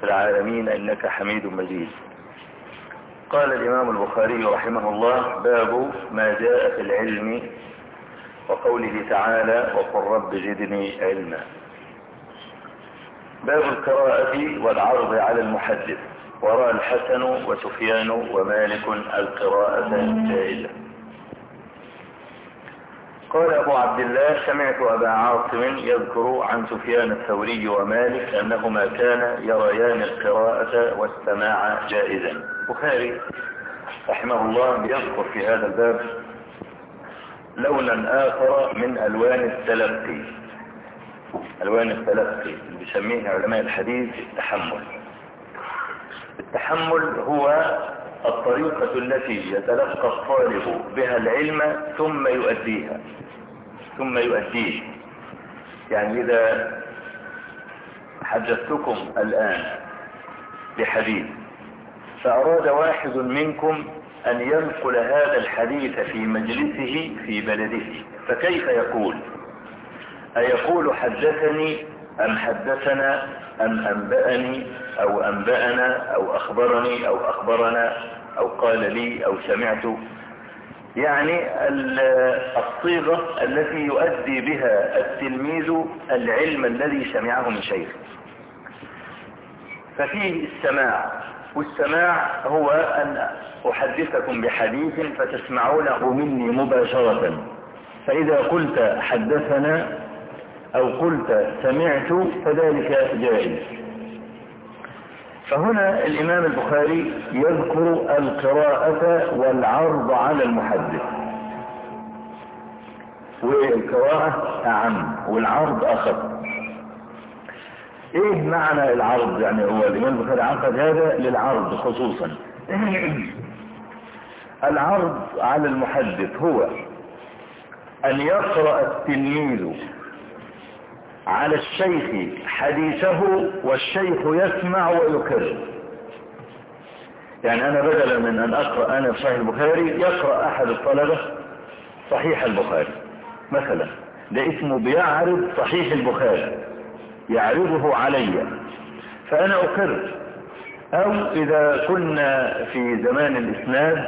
في العالمين إنك حميد مجيد. قال الإمام البخاري رحمه الله باب ما جاء في العلم وقوله تعالى وقل رب زدني علما. باب القراءة والعرض على المحدث وراء الحسن وسفيان ومالك القراءة جائزة قال أبو عبد الله سمعت أبا عاصم يذكر عن سفيان الثوري ومالك أنهما كان يريان القراءة والسماع جائزا. بخاري رحمه الله يذكر في هذا الباب لونا آخر من ألوان التلقي. ألوان التلقي بيسميه علماء الحديث التحمل. التحمل هو الطريقة التي يتلقى الطالب بها العلم ثم يؤديها. ثم يؤديه. يعني إذا حدثتكم الآن بحديث فأراد واحد منكم أن ينقل هذا الحديث في مجلسه في بلده فكيف يقول؟ أيقول حدثني أم حدثنا أم أنبأني أو أنبأنا أو أخبرني أو أخبرنا أو قال لي أو سمعت. يعني الصيغة التي يؤدي بها التلميذ العلم الذي سمعه من شيخ. ففيه السماع والسماع هو أن أحدثكم بحديث فتسمعونه مني مباشرة. فإذا قلت حدثنا أو قلت سمعت فذلك جائز. فهنا الإمام البخاري يذكر القراءة والعرض على المحدث. والقراءة أعم والعرض أخف. إيه معنى العرض؟ يعني هو الإمام البخاري عقد هذا للعرض خصوصا. العرض على المحدث هو أن يقرأ التلميذ على الشيخ حديثه والشيخ يسمع ويكرر. يعني أنا بدلا من أن أقرأ أنا في صحيح البخاري يقرأ أحد الطلبة صحيح البخاري. مثلا ده اسمه بيعرض صحيح البخاري يعرضه علي. فأنا اكرر أو إذا كنا في زمان الإسناد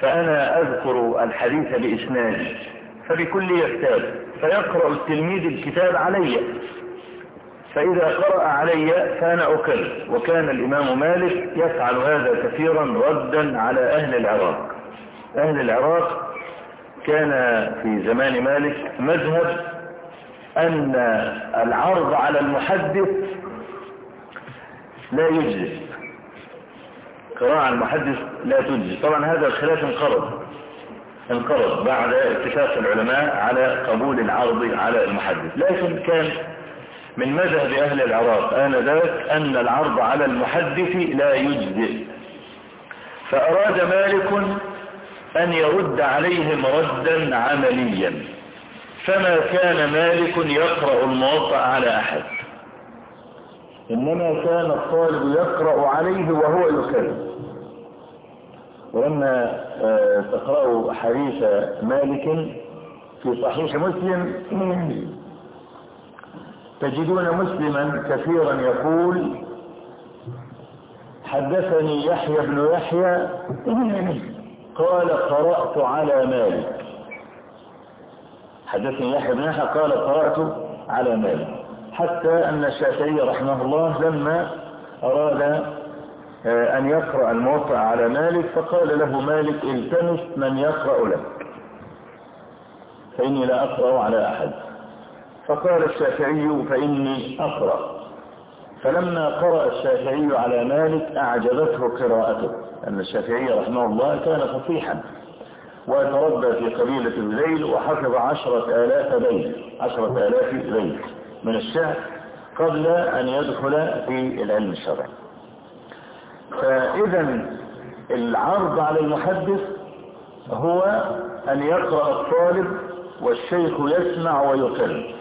فأنا أذكر الحديث باسنادي فبكل يكتاب فيقرأ التلميذ الكتاب علي. فإذا قرأ علي فأنا أكرر وكان الإمام مالك يفعل هذا كثيرا ردا على أهل العراق. أهل العراق كان في زمان مالك مذهب أن العرض على المحدث لا يجزي. قراءة المحدث لا تجزي. طبعا هذا الخلاف انقرض. انقرض بعد اتفاق العلماء على قبول العرض على المحدث. لكن كان من مذهب أهل العراق آنذاك أن العرض على المحدث لا يجزئ. فأراد مالك أن يرد عليهم ردا عمليا. فما كان مالك يقرأ الموطأ على أحد. إنما كان الطالب يقرأ عليه وهو يكرر ولما تقرأوا حديث مالك في صحيح مسلم تجدون مسلما كثيرا يقول حدثني يحيى بن يحيى قال قرأت على مالك. حدثني يحيى بن يحيى قال قرأت على مالك. حتى أن الشافعي رحمه الله لما أراد آه، أن يقرأ الموطأ على مالك فقال له مالك التمس من يقرأ لك. فإني لا أقرأ على أحد. فقال الشافعي فإني أقرأ. فلما قرأ الشافعي على مالك أعجبته قراءته أن الشافعي رحمه الله كان فصيحا. وتربى في قبيلة الليل وحفظ عشرة آلاف بيت عشرة آلاف بيت من الشعر قبل أن يدخل في العلم الشرعي. فإذا العرض على المحدث هو أن يقرأ الطالب والشيخ يسمع ويقر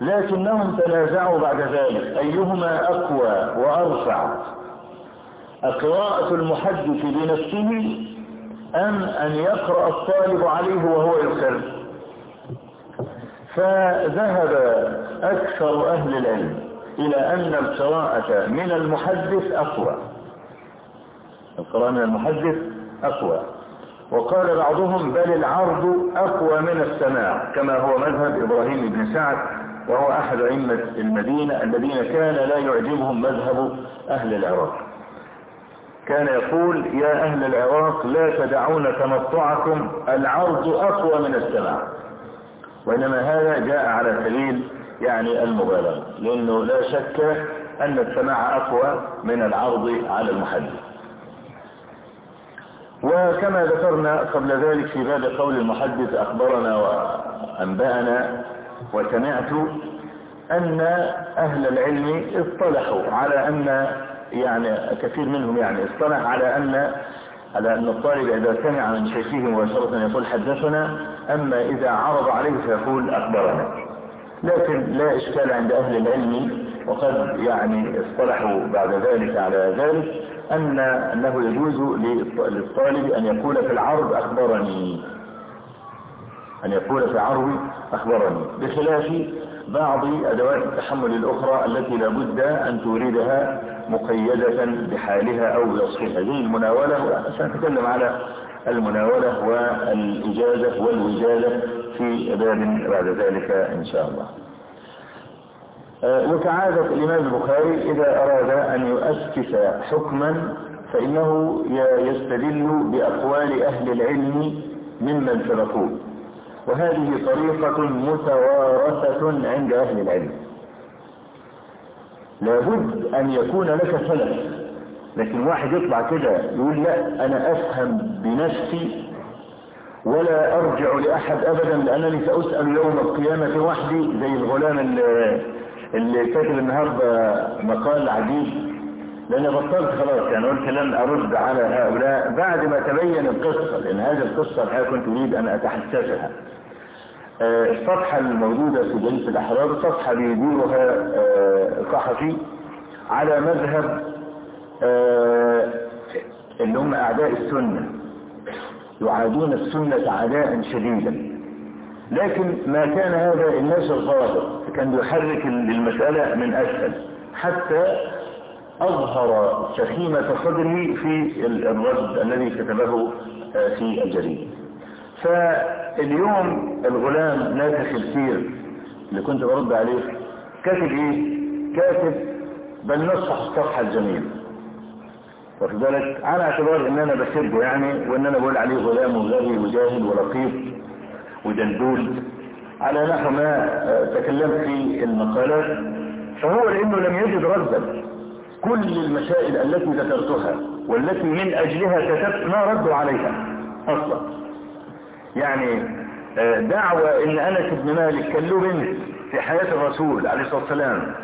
لكنهم تنازعوا بعد ذلك. أيهما أقوى وأرفع قراءة المحدث بنفسه أم أن يقرأ الطالب عليه وهو يقر فذهب أكثر أهل العلم. إلى أن القراءة من المحدث أقوى. القراءة من المحدث أقوى. وقال بعضهم بل العرض أقوى من السماع كما هو مذهب إبراهيم بن سعد وهو أحد أئمة المدينة الذين كان لا يعجبهم مذهب أهل العراق. كان يقول يا أهل العراق لا تدعون تمطعكم العرض أقوى من السماع. وإنما هذا جاء على سبيل يعني المبالغة لأنه لا شك أن السماع أقوى من العرض على المحدث. وكما ذكرنا قبل ذلك في باب قول المحدث أخبرنا وأنبأنا وسمعت أن أهل العلم اصطلحوا على أن يعني كثير منهم يعني اصطلح على أن على أن الطالب إذا سمع من شيخه مباشرة يقول حدثنا أما إذا عرض عليه فيقول أخبرنا. لكن لا إشكال عند أهل العلم وقد يعني اصطلحوا بعد ذلك على ذلك أن أنه يجوز للطالب أن يقول في العرض أخبرني. أن يقول في عرض أخبرني. بخلاف بعض أدوات التحمل الأخرى التي لابد أن توردها مقيدة بحالها أو بوصفها. زي المناولة سنتكلم على المناولة والإجازة والوجادة في باب بعد ذلك إن شاء الله. آه، وكعادة الإمام البخاري إذا أراد أن يؤسس حكما فإنه يستدل بأقوال أهل العلم ممن سبقوه. وهذه طريقة متوارثة عند أهل العلم. لابد أن يكون لك سلف لكن واحد يطلع كده يقول لا أنا أفهم بنفسي ولا أرجع لأحد أبدا لأنني سأسأل يوم القيامة وحدي زي الغلام اللي, اللي كاتب النهاردة مقال عجيب. لأن بطلت خلاص يعني قلت لن أرد على هؤلاء بعد ما تبين القصة لأن هذه القصة الحقيقة كنت أريد أن أتحسسها. آه، الصفحة الموجودة في جريدة الأحرار صفحة بيديرها صحفي آه، على مذهب آه، اللي هم أعداء السنة. يعادون السنة عداء شديدا. لكن ما كان هذا الناس الظاهر كان يحرك المسألة من أسفل. حتى أظهر سخيمة صدره في الرد الذي كتبه في الجريدة. فاليوم الغلام ناسخ السير اللي كنت برد عليه كاتب إيه؟ كاتب بل نصح الصفحة الجميل. واخد بالك؟ على اعتبار إن أنا بسبه يعني وإن أنا بقول عليه غلام وغبي وجاهل ولطيف ودلدول على نحو ما تكلمت في المقالات فهو لأنه لم يجد ردا كل المسائل التي ذكرتها والتي من أجلها كتبت ما ردوا عليها أصلا. يعني آه، دعوة إن أنس بن مالك كان له بنت في حياة الرسول عليه الصلاة والسلام.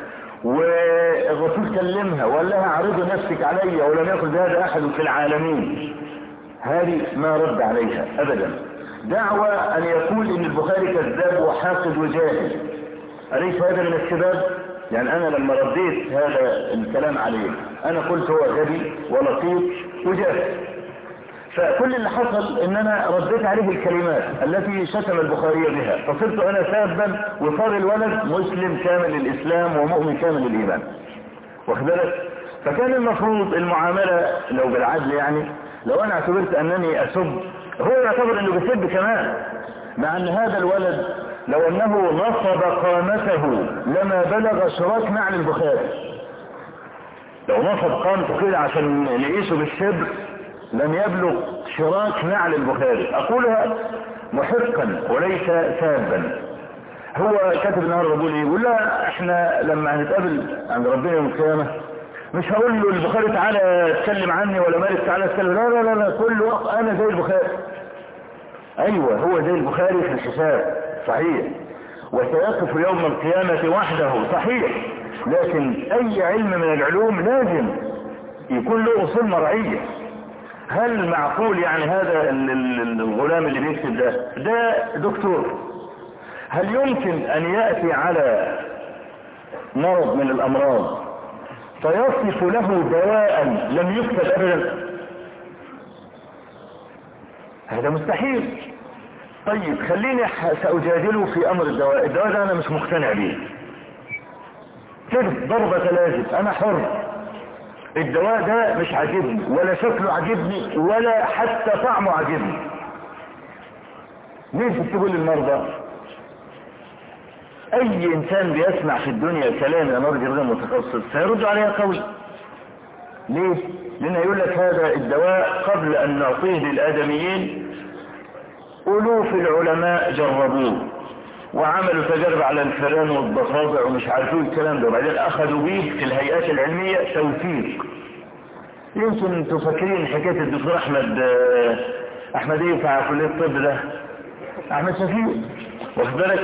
والرسول كلمها وقال لها عرضوا نفسك علي ولم يقل بهذا أحد في العالمين. هذه ما رد عليها أبدا. دعوة أن يقول إن البخاري كذاب وحاقد وجاهل. أليس هذا من السباب يعني أنا لما رديت هذا الكلام عليه أنا قلت هو غبي ولطيف وجاهل. فكل اللي حصل إن أنا رديت عليه الكلمات التي شتم البخاري بها فصرت أنا سابا وصار الولد مسلم كامل الاسلام ومؤمن كامل الايمان واخد بالك؟ فكان المفروض المعاملة لو بالعدل يعني لو أنا اعتبرت أنني أسب هو يعتبر إنه بيسب كمان مع أن هذا الولد لو أنه نصب قامته لما بلغ شراك معنى البخاري. لو نصب قامته كده عشان نقيسه بالشبر لم يبلغ شراك نعل البخاري. أقولها محقا وليس سابا. هو كاتب النهارده بيقول إيه يقول لا إحنا لما هنتقابل عند ربنا يوم القيامة مش هقول له البخاري تعالى اتكلم عني ولا مالك تعالى اتكلم. لا لا لا, لا كل وقت أنا زي البخاري. أيوه هو زي البخاري في الحساب صحيح. وسيقف يوم القيامة وحده صحيح. لكن أي علم من العلوم لازم يكون له أصول مرعية. هل معقول يعني هذا الغلام اللي بيكتب ده؟ ده دكتور. هل يمكن أن يأتي على مرض من الأمراض فيصف له دواء لم يكتب ابدا؟ هذا مستحيل. طيب خليني سأجادله في أمر الدواء. الدواء ده أنا مش مقتنع بيه. كده ضربة لازم. أنا حر. الدواء ده مش عاجبني ولا شكله عاجبني ولا حتى طعمه عاجبني. ليه تكتبوا للمرضى أي إنسان بيسمع في الدنيا كلام يا مرضي غير متخصص سيرد عليها قوي. ليه؟ لأن يقول لك هذا الدواء قبل أن نعطيه للآدميين الوف العلماء جربوه. وعملوا تجارب على الفئران والضفادع ومش عارفين الكلام ده. وبعدين أخذوا به في الهيئات العلمية توثيق. يمكن تفكرين حكاية الدكتور أحمد أحمد إيه بتاع كلية الطب ده؟ أحمد شفيق. واخد بالك؟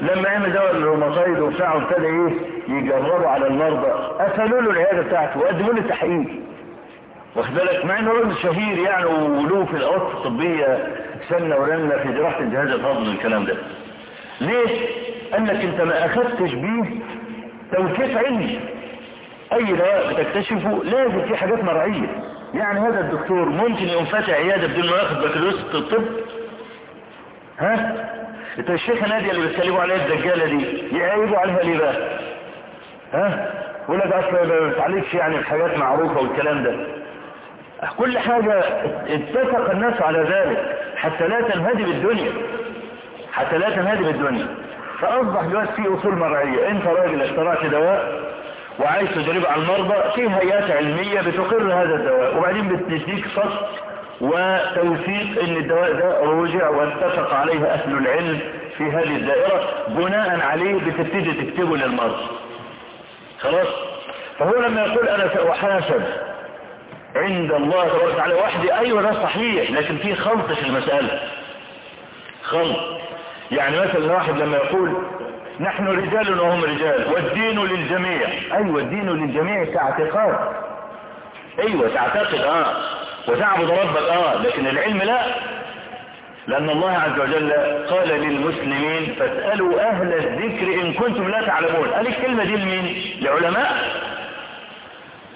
لما عمل دواء الروماتايد وبتاع وابتدى إيه؟ يجربوا على المرضى. قفلوا له العيادة بتاعته وقدموا له تحقيق. واخد بالك؟ مع إنه راجل شهير يعني وله في الاوقات الطبية سنة ورنة في جراحة الجهاز الهضمي والكلام ده. ليه؟ قال لك أنت ما أخذتش بيه توثيق علمي. أي دواء بتكتشفه لازم في حاجات مرعية. يعني هذا الدكتور ممكن يقوم فاتح عيادة بدون ما ياخد بكالوريوس الطب. ها؟ انت الشيخة نادية اللي بيتكلموا عليها الدجالة دي يعيبوا عليها ليه بقى؟ ها؟ يقول لك أصلا ما بتعليقش يعني الحاجات معروفة والكلام ده. كل حاجة اتفق الناس على ذلك حتى لا تنهدم الدنيا. حتى لا تنهدم الدنيا فأصبح دلوقتي في أصول مرعية. أنت راجل اخترعت دواء وعايز تجربه على المرضى في هيئات علمية بتقر هذا الدواء. وبعدين بتديك فصل وتوثيق إن الدواء ده رجع واتفق عليه أهل العلم في هذه الدائرة بناء عليه بتبتدي تكتبه للمرضى. خلاص؟ فهو لما يقول أنا سأحاسب عند الله تبارك وتعالى وحدي أيوه ده صحيح لكن في خلط في المسألة. خلط يعني مثلا واحد لما يقول نحن رجال وهم رجال والدين للجميع. أيوه الدين للجميع كاعتقاد. أيوه تعتقد آه. وتعبد ربك آه. لكن العلم لا. لأن الله عز وجل قال للمسلمين فاسألوا أهل الذكر إن كنتم لا تعلمون. قال الكلمة دي لمين؟ لعلماء.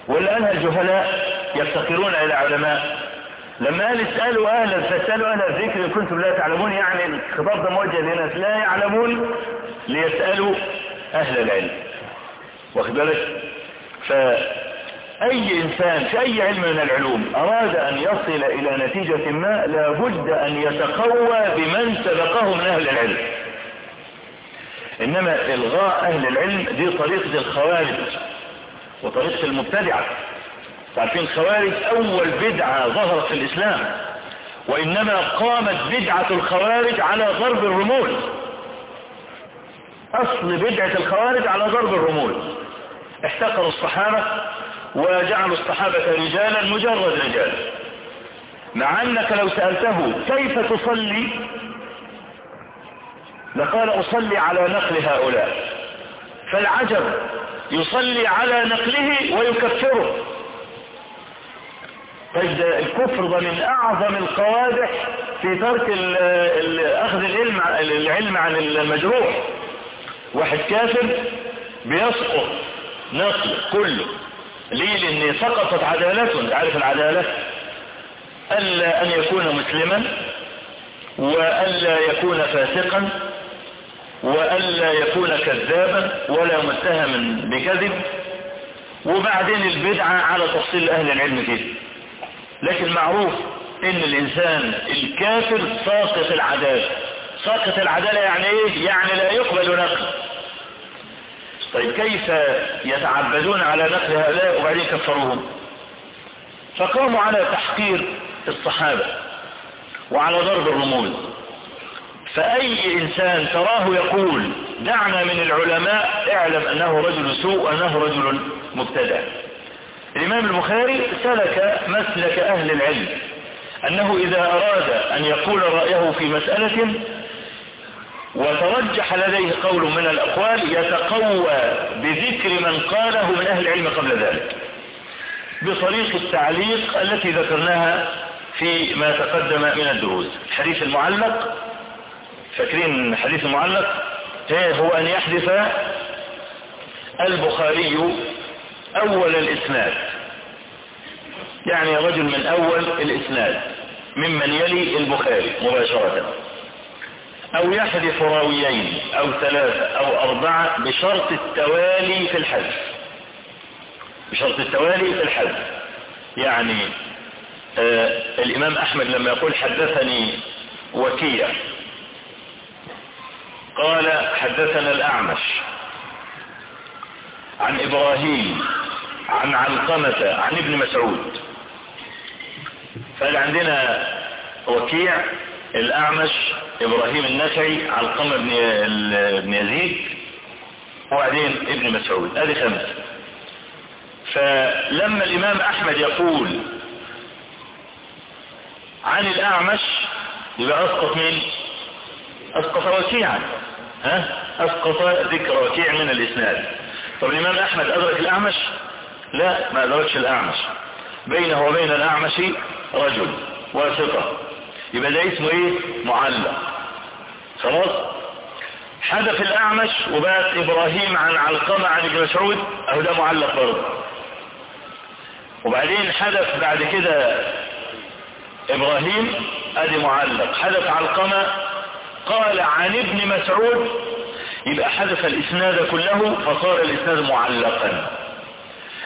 ولا قالها الجهلاء يفتقرون إلى علماء. لما قال اسألوا أهل فاسألوا أهل الذكر كنتم لا تعلمون يعني الخطاب ده موجه لناس لا يعلمون ليسألوا أهل العلم. واخد بالك؟ ف اي إنسان في أي علم من العلوم أراد أن يصل إلى نتيجة ما لابد أن يتقوى بمن سبقه من أهل العلم. إنما إلغاء أهل العلم دي طريقة الخوارج وطريقة المبتدعة. تعرفين الخوارج أول بدعة ظهرت في الإسلام وإنما قامت بدعة الخوارج على ضرب الرمول. أصل بدعة الخوارج على ضرب الرمول. احتقروا الصحابة وجعلوا الصحابة رجالا مجرد رجال. مع أنك لو سألته كيف تصلي؟ لقال أصلي على نقل هؤلاء. فالعجب يصلي على نقله ويكفره. طيب الكفر ده من أعظم القوادح في ترك أخذ العلم العلم عن المجروح. واحد كافر بيسقط نقل كله ليه لأن سقطت عدالته عارف العدالة؟ ألا أن يكون مسلما وألا يكون فاسقا وألا يكون كذابا ولا متهما بكذب. وبعدين البدعة على تفصيل أهل العلم فيه. لكن معروف إن الإنسان الكافر ساقط العدالة. ساقط العدالة يعني إيه؟ يعني لا يقبل نقل. طيب كيف يتعبدون على نقل هؤلاء وبعدين كفروهم؟ فقاموا على تحقير الصحابة وعلى ضرب الرموز. فأي إنسان تراه يقول دعنا من العلماء اعلم أنه رجل سوء وأنه رجل مبتدع. الإمام البخاري سلك مسلك أهل العلم أنه إذا أراد أن يقول رأيه في مسألة وترجح لديه قول من الأقوال يتقوى بذكر من قاله من أهل العلم قبل ذلك بطريق التعليق التي ذكرناها في ما تقدم من الدروس. الحديث المعلق فاكرين الحديث المعلق؟ هو أن يحدث البخاري أول الإسناد. يعني رجل من أول الإسناد ممن يلي البخاري مباشرة. أو يحذف راويين أو ثلاثة أو أربعة بشرط التوالي في الحذف. بشرط التوالي في الحذف. يعني آه الإمام أحمد لما يقول حدثني وكيع قال حدثنا الأعمش. عن إبراهيم عن علقمة عن ابن مسعود. فقال عندنا وكيع؟ الأعمش إبراهيم النخعي علقمة بن يزيد وبعدين ابن مسعود. هذه خمسة فلما الإمام أحمد يقول عن الأعمش يبقى أسقط مين؟ أسقط وكيعا. ها؟ أسقط ذكر وكيع من الإسناد. طب الإمام أحمد أدرك الأعمش؟ لا ما أدركش الأعمش. بينه وبين الأعمش رجل واسطة يبقى ده اسمه إيه؟ معلق. خلاص؟ حدث الأعمش وبات إبراهيم عن علقمة عن ابن مسعود أهو ده معلق برضه. وبعدين حدث بعد كده إبراهيم أدي معلق. حدث علقمة قال عن ابن مسعود يبقى حدث الإسناد كله فصار الإسناد معلقا.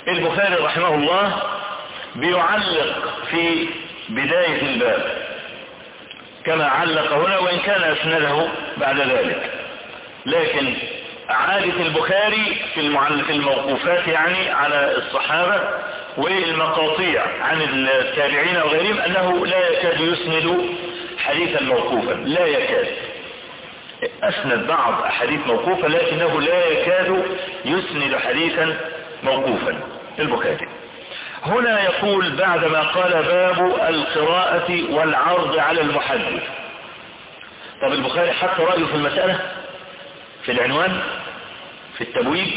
البخاري رحمه الله بيعلق في بداية الباب كما علق هنا وإن كان أسنده بعد ذلك. لكن عادة البخاري في المعلق الموقوفات يعني على الصحابة والمقاطيع عن التابعين وغيرهم أنه لا يكاد يسند حديثا موقوفا. لا يكاد. أسند بعض أحاديث موقوفة لكنه لا يكاد يسند حديثا موقوفا. البخاري هنا يقول بعدما قال باب القراءة والعرض على المحدث. طب البخاري حط رأيه في المسألة؟ في العنوان؟ في التبويب؟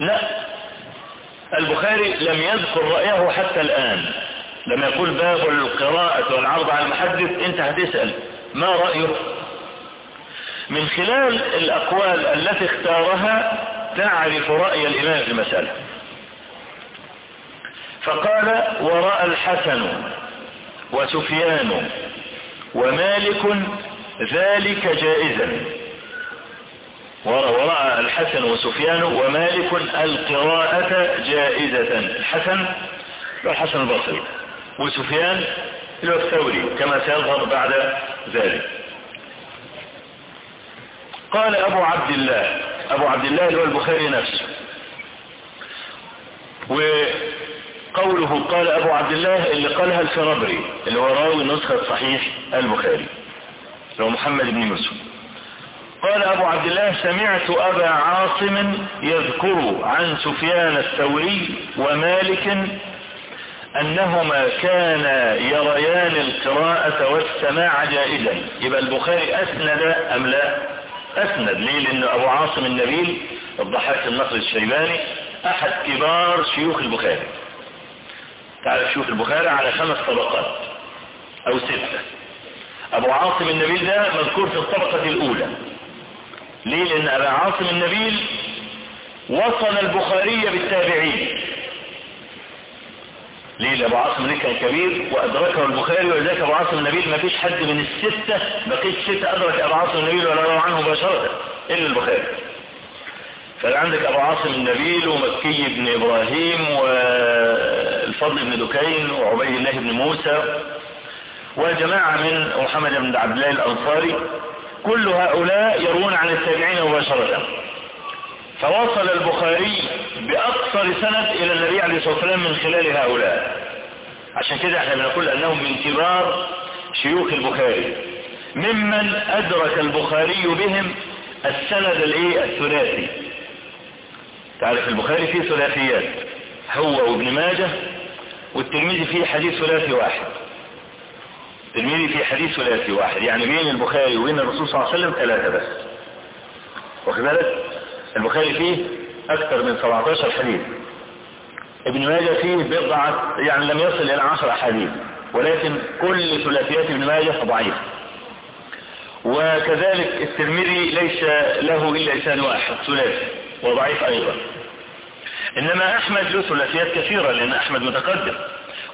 لا. البخاري لم يذكر رأيه حتى الآن. لما يقول باب القراءة والعرض على المحدث انت هتسأل ما رأيه؟ من خلال الأقوال التي اختارها تعرف رأي الإمام في المسألة. فقال ورأى الحسن وسفيان ومالك ذلك جائزا. ورأى الحسن وسفيان ومالك القراءة جائزة. الحسن الحسن البصري وسفيان الثوري كما سيظهر بعد ذلك. قال أبو عبد الله. أبو عبد الله اللي هو البخاري نفسه. وقوله قال أبو عبد الله اللي قالها الفرابري اللي هو راوي نسخة صحيح البخاري هو محمد بن يوسف قال أبو عبد الله سمعت أبا عاصم يذكر عن سفيان الثوري ومالك أنهما كانا يريان القراءة والسماع جائزا. يبقى البخاري أسند أم لا؟ أسند. ليه؟ لأن أبو عاصم النبيل الضحاك النصر الشيباني أحد كبار شيوخ البخاري. تعرف شيوخ البخاري على خمس طبقات أو ستة. أبو عاصم النبيل ده مذكور في الطبقة الأولى. ليه؟ لأن أبا عاصم النبيل وصل البخاري بالتابعين. ليه؟ أبو عاصم ده كان كبير وأدركه البخاري ولذلك أبو عاصم النبيل ما فيش حد من الستة بقيت ستة أدرك أبو عاصم النبيل ولا روى عنه مباشرة إلا البخاري. فعندك أبو عاصم النبيل ومكي بن إبراهيم والفضل بن دكين وعبيد الله بن موسى وجماعة من محمد بن عبد الله الأنصاري. كل هؤلاء يروون عن التابعين مباشرة. فوصل البخاري بأكثر سند إلى النبي عليه الصلاة والسلام من خلال هؤلاء. عشان كده إحنا بنقول أنهم من كبار شيوخ البخاري. ممن أدرك البخاري بهم السند الإيه؟ الثلاثي. تعرف البخاري فيه ثلاثيات. هو وابن ماجه والترمذي فيه حديث ثلاثي واحد. الترمذي فيه حديث ثلاثي واحد. يعني بين البخاري وبين الرسول صلى الله عليه وسلم ثلاثة بس. واخد بالك؟ البخاري فيه أكثر من 17 حديث. ابن ماجه فيه بضعة يعني لم يصل إلى 10 أحاديث ولكن كل ثلاثيات ابن ماجه ضعيف وكذلك الترمذي ليس له إلا لسان واحد ثلاثي وضعيف أيضا. إنما أحمد له ثلاثيات كثيرة لأن أحمد متقدم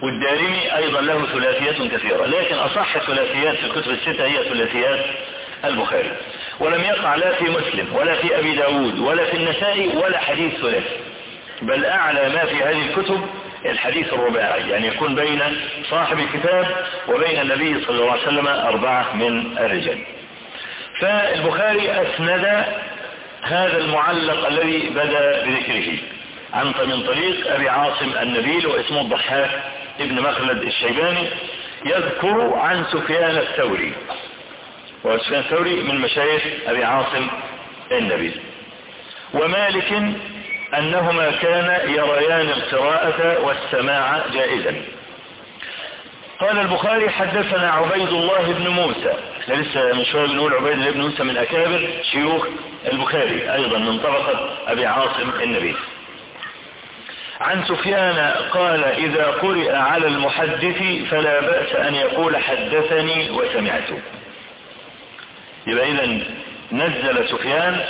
والدارمي أيضا له ثلاثيات كثيرة لكن أصح الثلاثيات في الكتب الستة هي ثلاثيات البخاري. ولم يقع لا في مسلم ولا في أبي داود ولا في النسائي ولا حديث ثلاثي. بل أعلى ما في هذه الكتب الحديث الرباعي يعني يكون بين صاحب الكتاب وبين النبي صلى الله عليه وسلم أربعة من الرجال. فالبخاري أسند هذا المعلق الذي بدأ بذكره. عن من طريق أبي عاصم النبيل واسمه الضحاك ابن مخلد الشيباني يذكر عن سفيان الثوري. وسفيان الثوري من مشايخ أبي عاصم النبيل ومالك أنهما كان يريان القراءة والسماع جائزا. قال البخاري حدثنا عبيد الله بن موسى. إحنا لسه من شوية بنقول عبيد الله بن موسى من أكابر شيوخ البخاري أيضا من طبقة أبي عاصم النبي. عن سفيان قال إذا قرئ على المحدث فلا بأس أن يقول حدثني وسمعت يبقى إذا نزل سفيان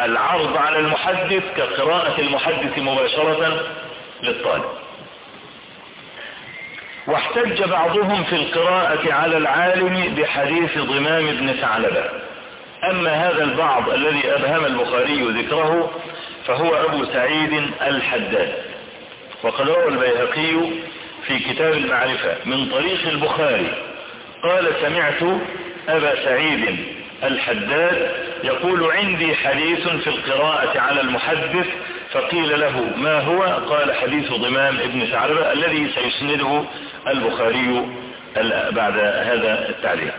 العرض على المحدث كقراءة المحدث مباشرة للطالب. واحتج بعضهم في القراءة على العالم بحديث ضمام بن ثعلبة. أما هذا البعض الذي أبهم البخاري ذكره فهو أبو سعيد الحداد. وقد روى البيهقي في كتاب المعرفة من طريق البخاري. قال سمعت أبا سعيد الحداد يقول عندي حديث في القراءة على المحدث فقيل له ما هو؟ قال حديث ضمام ابن ثعلبة الذي سيسنده البخاري بعد هذا التعليق.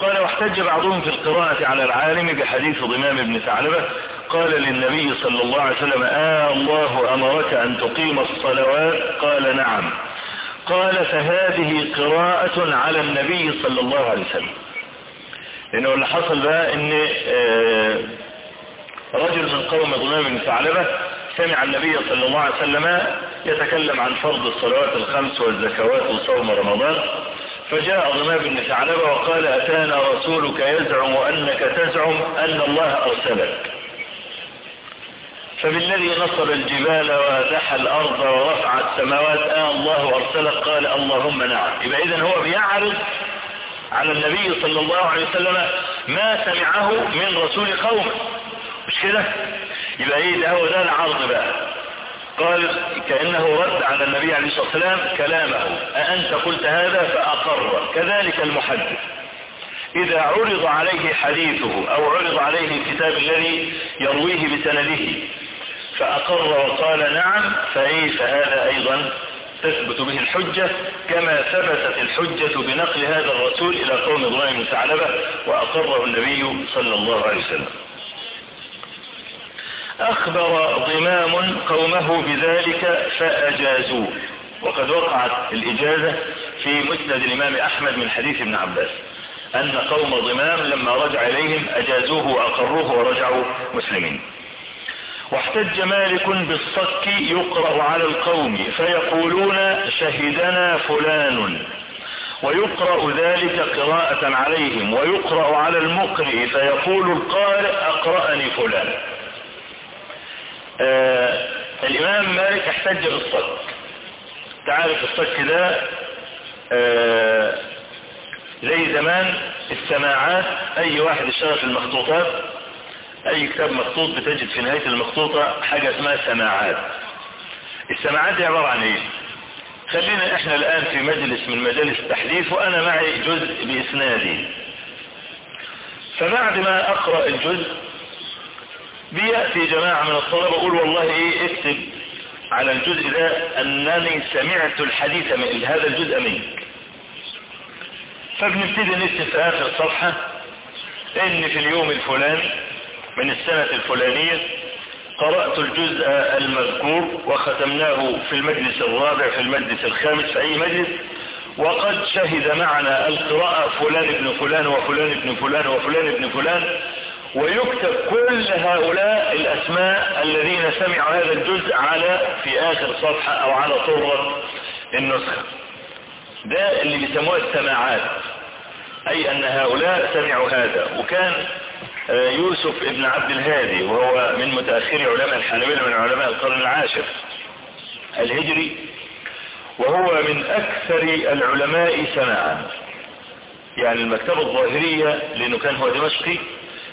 قال واحتج بعضهم في القراءة على العالم بحديث ضمام ابن ثعلبة. قال للنبي صلى الله عليه وسلم آه الله أمرك أن تقيم الصلوات؟ قال نعم. قال فهذه قراءة على النبي صلى الله عليه وسلم. لأنه اللي حصل بقى إن رجل من قوم ضمام بن ثعلبة سمع النبي صلى الله عليه وسلم يتكلم عن فرض الصلوات الخمس والزكوات وصوم رمضان فجاء ضمام بن ثعلبة وقال أتانا رسولك يزعم أنك تزعم أن الله أرسلك. فبالذي نصب الجبال وازح الأرض ورفع السماوات آه الله أرسلك. قال اللهم نعم. يبقى إذن هو بيعرض على النبي صلى الله عليه وسلم ما سمعه من رسول قومه مش كده؟ يبقى إيه ده؟ هو ده العرض بقى. قال كأنه رد على النبي عليه الصلاة والسلام كلامه. أأنت قلت هذا فأقر. كذلك المحدث. إذا عرض عليه حديثه أو عرض عليه الكتاب الذي يرويه بسنده فأقر وقال نعم فإيه؟ فهذا أيضا تثبت به الحجة كما ثبتت الحجة بنقل هذا الرسول إلى قوم ضمام بن ثعلبة وأقره النبي صلى الله عليه وسلم. أخبر ضمام قومه بذلك فأجازوه. وقد وقعت الإجازة في مسند الإمام أحمد من حديث ابن عباس أن قوم ضمام لما رجع إليهم أجازوه وأقروه ورجعوا مسلمين. واحتج مالك بالصك يقرأ على القوم فيقولون شهدنا فلان ويقرأ ذلك قراءة عليهم ويقرأ على المقرئ فيقول القارئ أقرأني فلان. آه الإمام مالك احتج بالصك. تعرف الصك ده آه زي زمان السماعات أي واحد اشتغل في المخطوطات أي كتاب مخطوط بتجد في نهاية المخطوطة حاجة اسمها سماعات. السماعات دي عبارة عن إيه؟ خلينا إحنا الآن في مجلس من مجالس التحديث وأنا معي جزء بإسنادي. فبعد ما أقرأ الجزء بيأتي جماعة من الطلبة يقول والله إيه اكتب على الجزء ده أنني سمعت الحديث من هذا الجزء منك. فبنبتدي نكتب في آخر صفحة إن في اليوم الفلاني من السنة الفلانية قرأت الجزء المذكور وختمناه في المجلس الرابع في المجلس الخامس في أي مجلس وقد شهد معنا القراءة فلان ابن فلان وفلان ابن فلان وفلان ابن فلان ويكتب كل هؤلاء الأسماء الذين سمعوا هذا الجزء على في آخر صفحة أو على طرة النسخة. ده اللي بيسموها السماعات أي أن هؤلاء سمعوا هذا. وكان يوسف ابن عبد الهادي وهو من متأخر علماء الحنابلة من علماء القرن العاشر الهجري وهو من أكثر العلماء سماعا. يعني المكتبة الظاهرية لأنه كان هو دمشقي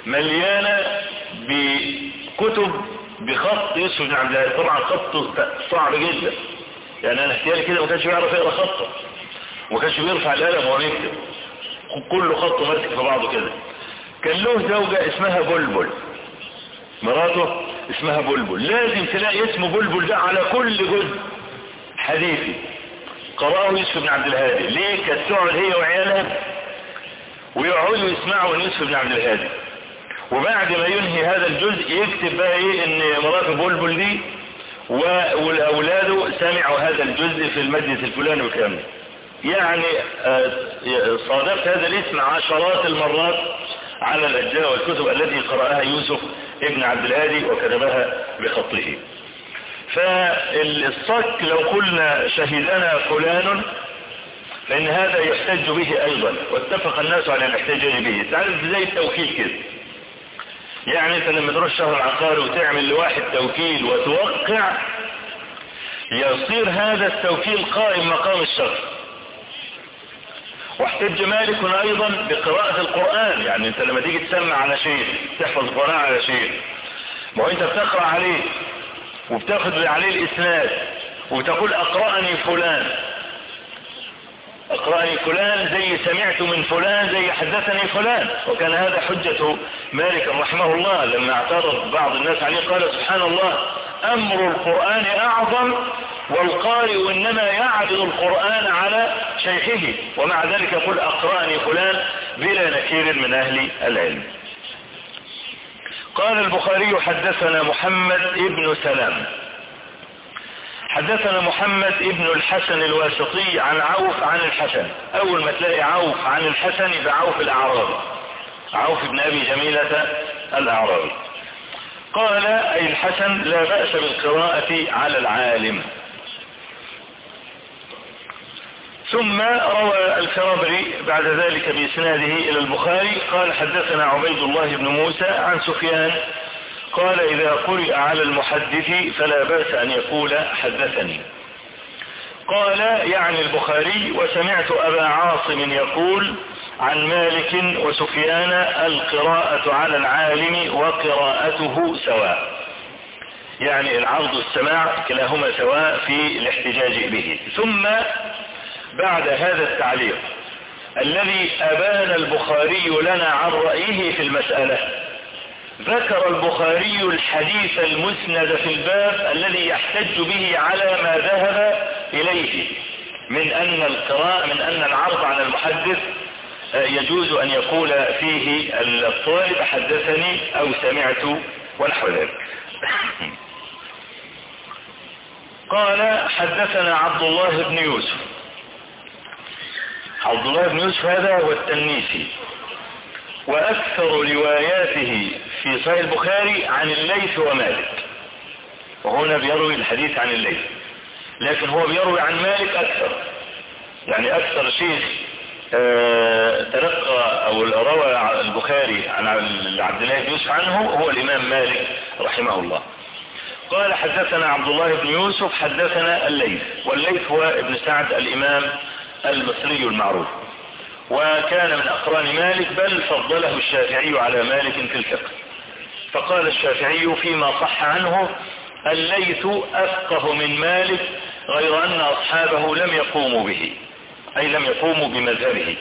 مليانة بكتب بخط يوسف بن عبد الهادي. طبعا خطه صعب جدا. يعني أنا احتيالي كده ما كانش بيعرف يقرأ خطه وما كانش بيرفع القلم وهو يكتب كل خط ماسك في بعضه كده. كان له زوجة اسمها بلبل. مراته اسمها بلبل. لازم تلاقي اسمه بلبل ده على كل جزء. حديثي. قرأه يوسف بن عبد الهادي. ليه؟ كانت تقعد هي وعيالها ويقعدوا يسمعوا يوسف بن عبد الهادي. وبعد ما ينهي هذا الجزء يكتب بقى إيه؟ إن مرات بلبل دي والأولاده سمعوا هذا الجزء في المجلس الفلاني وكامل. يعني صادفت هذا الاسم عشرات المرات. على الأجزاء والكتب التي قرأها يوسف ابن عبد الهادي وكتبها بخطه. فالصك لو قلنا شهدنا فلان فإن هذا يحتج به أيضا واتفق الناس على الاحتجاج به. تعرف زي التوكيل كده. يعني أنت لما تروح شهر عقاري وتعمل لواحد توكيل وتوقع يصير هذا التوكيل قائم مقام الشهر واحتج مالك أيضا بقراءة القرآن. يعني أنت لما تيجي تسمع على شيء تحفظ القرآن على شيء ما هو أنت بتقرأ عليه وبتاخد عليه الإسناد وتقول أقرأني فلان. اقرأني فلان زي سمعت من فلان زي حدثني فلان. وكان هذا حجة مالك رحمه الله. لما اعترض بعض الناس عليه قال سبحان الله أمر القرآن أعظم والقارئ إنما يعرض القرآن على شيخه. ومع ذلك يقول أقرأني فلان بلا نكير من أهل العلم. قال البخاري حدثنا محمد ابن سلام. حدثنا محمد ابن الحسن الواسطي عن عوف عن الحسن. أول ما تلاقي عوف عن الحسن يبقى عوف الأعرابي. عوف بن أبي جميلة الأعرابي. قال أي الحسن لا بأس بالقراءة على العالم. ثم روى الكرابري بعد ذلك بإسناده إلى البخاري. قال حدثنا عبيد الله بن موسى عن سفيان قال إذا قرئ على المحدث فلا بأس أن يقول حدثني. قال يعني البخاري وسمعت أبا عاصم يقول عن مالك وسفيان القراءة على العالم وقراءته سواء. يعني العرض السماع كلاهما سواء في الاحتجاج به. ثم بعد هذا التعليق الذي أبان البخاري لنا عن رأيه في المسألة ذكر البخاري الحديث المسند في الباب الذي يحتج به على ما ذهب إليه من أن القراء من أن العرض على المحدث يجوز أن يقول فيه الطالب حدثني أو سمعت ونحو ذلك. قال حدثنا عبد الله بن يوسف. عبد الله بن يوسف هذا هو التنيسي. وأكثر رواياته في صحيح البخاري عن الليث ومالك. وهنا بيروي الحديث عن الليث. لكن هو بيروي عن مالك أكثر. يعني أكثر شيخ آه تلقى أو روى البخاري عن عبد الله بن يوسف عنه هو الإمام مالك رحمه الله. قال حدثنا عبد الله بن يوسف حدثنا الليث. والليث هو ابن سعد الإمام المصري المعروف. وكان من أقران مالك بل فضله الشافعي على مالك في الفقه. فقال الشافعي فيما صح عنه الليث أفقه من مالك غير أن أصحابه لم يقوموا به أي لم يقوموا بمذهبه.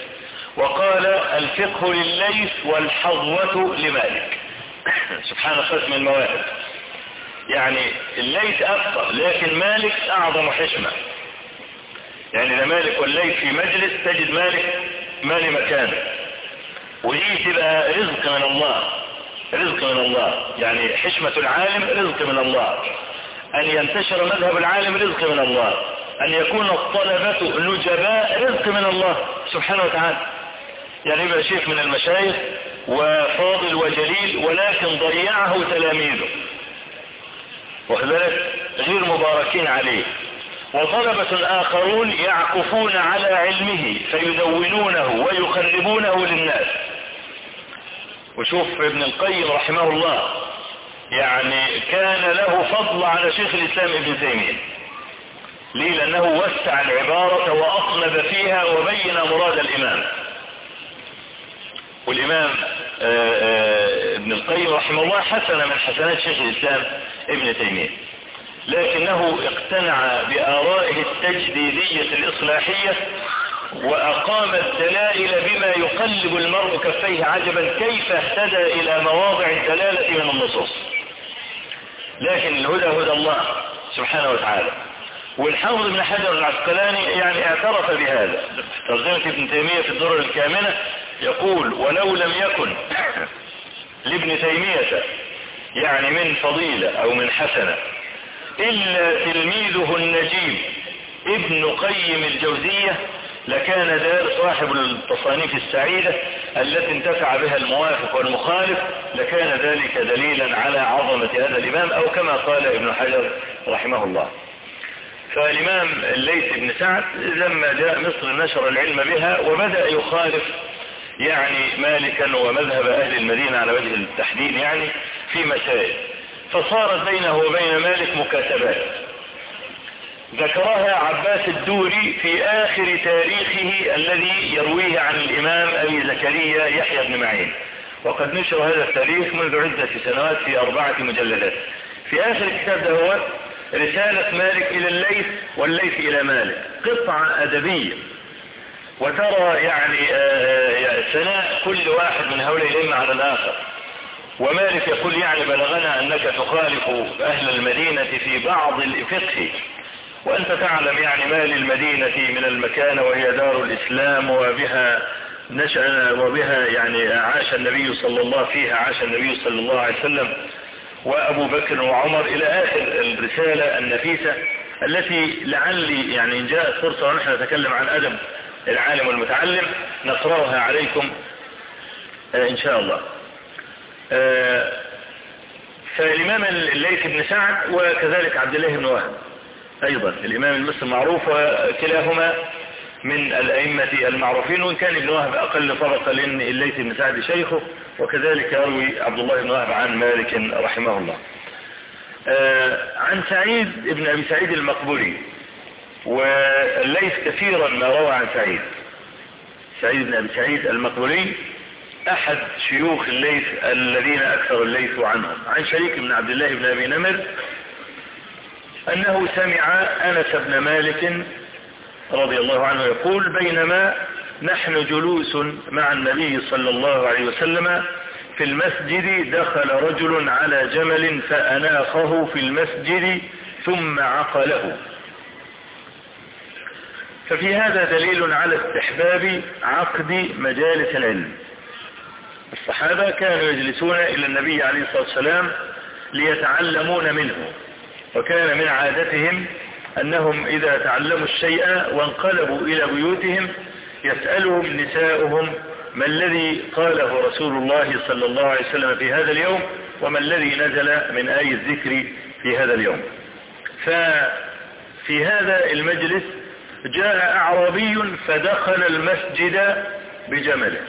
وقال الفقه لليث والحظوة لمالك. سبحان قسم المواهب. يعني الليث أفقر لكن مالك أعظم حشمة. يعني إذا مالك والليث في مجلس تجد مالك مالي مكانه ودي تبقى رزق من الله. رزق من الله. يعني حشمة العالم رزق من الله. أن ينتشر مذهب العالم رزق من الله. أن يكون الطلبة نجباء رزق من الله سبحانه وتعالى. يعني يبقى شيخ من المشايخ وفاضل وجليل ولكن ضيعه تلاميذه. وكذلك غير مباركين عليه. وطلبة آخرون يعكفون على علمه فيدونونه ويخربونه للناس. وشوف ابن القيم رحمه الله يعني كان له فضل على شيخ الإسلام ابن تيمية. ليه؟ لأنه وسع العبارة وأطنب فيها وبين مراد الإمام. والإمام آه، آه، ابن القيم رحمه الله حسن من حسنات شيخ الإسلام ابن تيمية. لكنه اقتنع بآرائه التجديدية الإصلاحية وأقام الدلائل بما يقلب المرء كفيه عجبا كيف اهتدى إلى مواضع الدلالة من النصوص. لكن الهدى هدى الله سبحانه وتعالى. والحافظ ابن حجر العسقلاني يعني اعترف بهذا. ترجمة ابن تيمية في الدرر الكامنة يقول ولو لم يكن لابن تيمية يعني من فضيلة أو من حسنة إلا تلميذه النجيب ابن قيم الجوزية لكان ذلك صاحب التصانيف السعيدة التي انتفع بها الموافق والمخالف لكان ذلك دليلا على عظمة هذا الإمام أو كما قال ابن حجر رحمه الله. فالإمام الليث بن سعد لما جاء مصر نشر العلم بها وبدأ يخالف يعني مالكا ومذهب أهل المدينة على وجه التحديد يعني في مسائل. فصارت بينه وبين مالك مكاتبات. ذكرها عباس الدوري في آخر تاريخه الذي يرويه عن الإمام أبي زكريا يحيى بن معين. وقد نشر هذا التاريخ منذ عدة سنوات في أربعة مجلدات. في آخر الكتاب ده هو رسالة مالك إلى الليث والليث إلى مالك. قطعة أدبية. وترى يعني ثناء كل واحد من هؤلاء الأئمة على الآخر. ومالك يقول يعني بلغنا أنك تخالف أهل المدينة في بعض الفقه. وأنت تعلم يعني ما للمدينة من المكان وهي دار الإسلام وبها نشأ وبها يعني عاش النبي صلى الله فيها عاش النبي صلى الله عليه وسلم. وأبو بكر وعمر إلى آخر الرسالة النفيسة التي لعلي يعني إن جاءت فرصة ونحن نتكلم عن أدب العالم والمتعلم نقرأها عليكم إن شاء الله. فالإمام الليث بن سعد وكذلك عبد الله بن وهب أيضا الإمام المصري معروف وكلاهما من الأئمة المعروفين وإن كان ابن وهب أقل طبقة لأن الليث بن سعد شيخه وكذلك يروي عبد الله بن وهب عن مالك رحمه الله. آه عن سعيد ابن أبي سعيد المقبولي والليث كثيرا ما روى عن سعيد سعيد بن أبي سعيد المقبولي أحد شيوخ الليث الذين أكثر الليث عنهم. عن شريك بن عبد الله بن أبي نمر أنه سمع أنس بن مالك رضي الله عنه يقول بينما نحن جلوس مع النبي صلى الله عليه وسلم في المسجد دخل رجل على جمل فأناخه في المسجد ثم عقله. ففي هذا دليل على استحباب عقد مجالس العلم. الصحابة كانوا يجلسون إلى النبي عليه الصلاة والسلام ليتعلمون منه. وكان من عادتهم أنهم إذا تعلموا الشيء وانقلبوا إلى بيوتهم يسألهم نساؤهم ما الذي قاله رسول الله صلى الله عليه وسلم في هذا اليوم وما الذي نزل من آي الذكر في هذا اليوم. ففي هذا المجلس جاء أعرابي فدخل المسجد بجمله.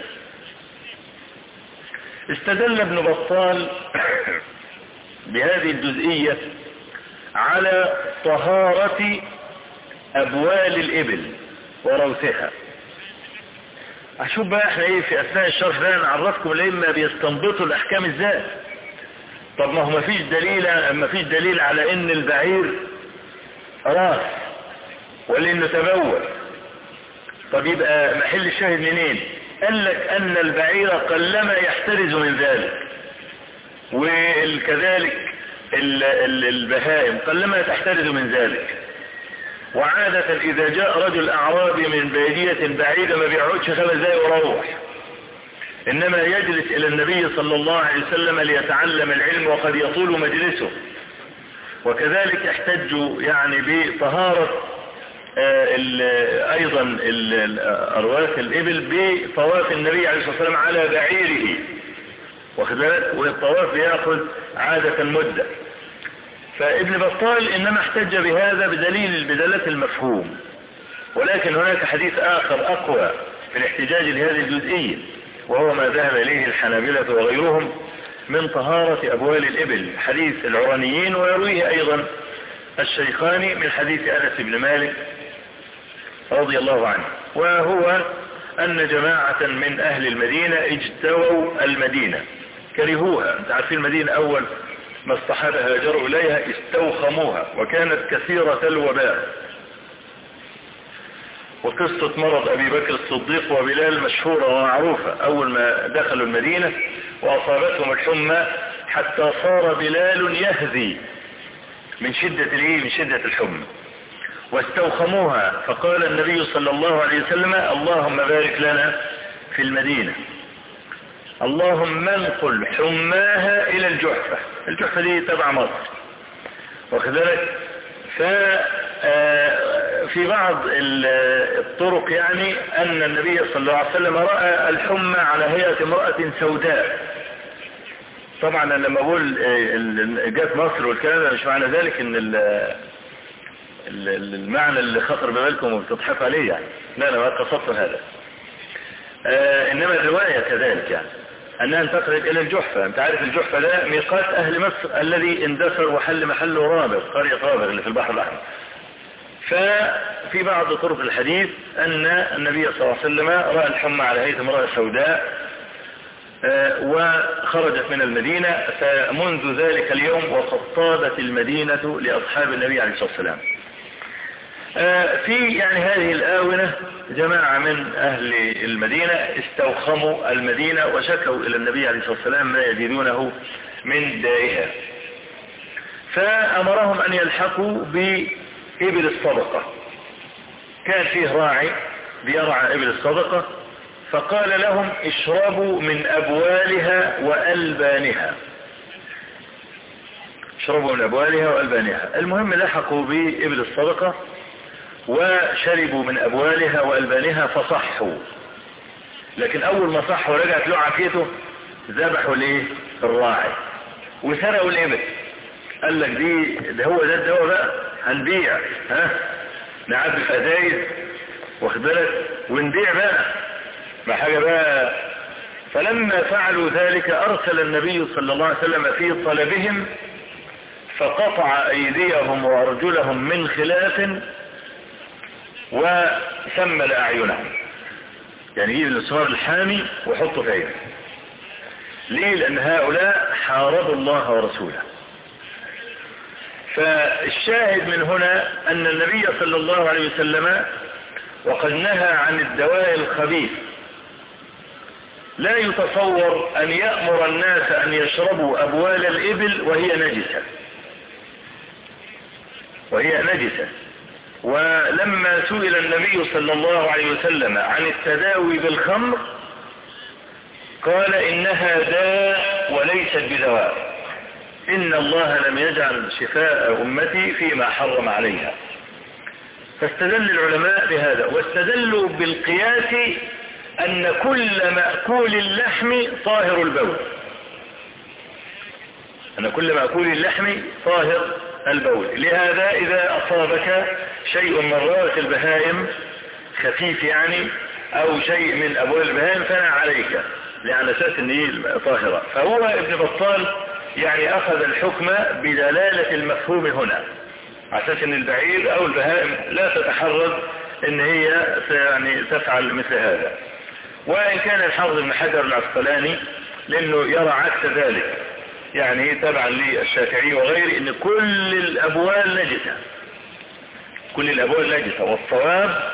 استدل ابن بطال بهذه الجزئية على طهارة أبوال الإبل وروثها. أشوف بقى إحنا إيه في أثناء الشرح ده نعرفكم لما بيستنبطوا الأحكام إزاي. طب ما هو مفيش دليل مفيش دليل على إن البعير راس ولا إنه تبول. طب يبقى محل الشاهد منين؟ قال لك أن البعير قلما يحترز من ذلك. وكذلك البهائم قلما تحترز من ذلك. وعادة إذا جاء رجل أعرابي من بادية بعيدة ما بيقعدش خمس دقايق وروح. إنما يجلس إلى النبي صلى الله عليه وسلم ليتعلم العلم وقد يطول مجلسه. وكذلك احتجوا يعني بطهارة أيضا ارواث الإبل بطواف النبي عليه الصلاة والسلام على بعيره. وخذلك والطواف يأخذ عادة مدة فابن بطال إنما احتج بهذا بدليل بدلة المفهوم. ولكن هناك حديث آخر أقوى في الاحتجاج لهذه الجزئية وهو ما ذهب إليه الحنابلة وغيرهم من طهارة أبوال الإبل. حديث العرانيين ويرويه أيضا الشيخان من حديث أنس بن مالك رضي الله عنه. وهو أن جماعة من أهل المدينة اجتووا المدينة. كرهوها. انت عارفين المدينة أول ما الصحابة هاجروا إليها استوخموها وكانت كثيرة الوباء. وقصة مرض أبي بكر الصديق وبلال مشهورة ومعروفة. أول ما دخلوا المدينة وأصابتهم الحمى حتى صار بلال يهذي من شدة الإيه؟ من شدة الحمى. واستوخموها. فقال النبي صلى الله عليه وسلم اللهم بارك لنا في المدينة. اللهم انقل حماها إلى الجحفة. الجحفة دي تبع مصر. وكذلك ف في بعض الطرق يعني أن النبي صلى الله عليه وسلم رأى الحمى على هيئة امرأة سوداء. طبعا لما أقول جات مصر والكلام ده مش معنى ذلك إن المعنى اللي خطر ببالكم وبتضحك عليه يعني. لا ما قصدت هذا. إنما الرواية كذلك يعني. أنها انتقلت إلى الجحفة. أنت عارف الجحفة ده ميقات أهل مصر الذي اندثر وحل محله رابغ قرية رابغ اللي في البحر الأحمر. ففي بعض طرق الحديث أن النبي صلى الله عليه وسلم رأى الحمى على هيئة امرأة سوداء وخرجت من المدينة. فمنذ ذلك اليوم وقد طابت المدينة لأصحاب النبي عليه الصلاة والسلام. في يعني هذه الآونة جماعة من أهل المدينة استوخموا المدينة وشكوا إلى النبي عليه الصلاة والسلام ما يجدونه من دائها. فأمرهم أن يلحقوا بإبل الصدقة. كان فيه راعي بيرعى إبل الصدقة فقال لهم اشربوا من أبوالها وألبانها. اشربوا من أبوالها وألبانها. المهم لحقوا بإبل الصدقة وشربوا من أبوالها وألبانها فصحوا. لكن أول ما صحوا رجعت له عافيته ذبحوا ليه؟ الراعي. وسرقوا الإبل. قال لك دي ده هو ده الدواء بقى هنبيع ها؟ نعبي فدايد واخد بالك؟ ونبيع بقى. ما حاجة بقى. فلما فعلوا ذلك أرسل النبي صلى الله عليه وسلم في طلبهم فقطع أيديهم وأرجلهم من خلاف وسمل أعينهم يعني يجيب الإصرار الحامي وحطه في عينه. ليه؟ لأن هؤلاء حاربوا الله ورسوله. فالشاهد من هنا أن النبي صلى الله عليه وسلم وقد نهى عن الدواء الخبيث. لا يتصور أن يأمر الناس أن يشربوا أبوال الإبل وهي نجسة. وهي نجسة. ولما سئل النبي صلى الله عليه وسلم عن التداوي بالخمر قال إنها داء وليست بدواء. إن الله لم يجعل شفاء أمتي فيما حرم عليها. فاستدل العلماء بهذا واستدلوا بالقياس أن كل مأكول اللحم طاهر البول. أن كل مأكول اللحم طاهر البول لهذا إذا أصابك شيء من روث البهائم خفيف يعني أو شيء من أبوال البهائم فلا عليك لأن أساس النيل طاهرة. فهو ابن بطال يعني أخذ الحكم بدلالة المفهوم هنا. أساس أن البعير أو البهائم لا تتحرز أن هي يعني تفعل مثل هذا. وإن كان الحافظ ابن حجر العسقلاني لأنه يرى عكس ذلك. يعني تبعا للشافعي وغيره إن كل الأبوال نجسة. كل الأبوال نجسة. والصواب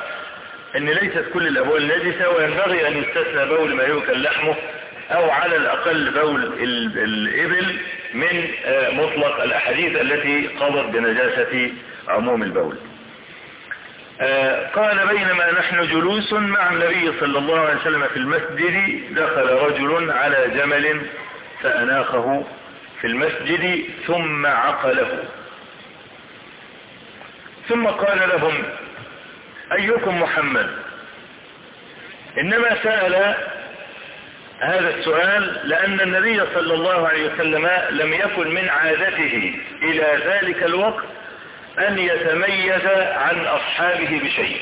إن ليست كل الأبوال نجسة وينبغي أن يستثنى بول ما يؤكل لحمه أو على الأقل بول الإبل من مطلق الأحاديث التي قضت بنجاسة عموم البول. قال بينما نحن جلوس مع النبي صلى الله عليه وسلم في المسجد دخل رجل على جمل فأناخه في المسجد ثم عقله. ثم قال لهم أيكم محمد؟ إنما سأل هذا السؤال لأن النبي صلى الله عليه وسلم لم يكن من عادته إلى ذلك الوقت أن يتميز عن أصحابه بشيء.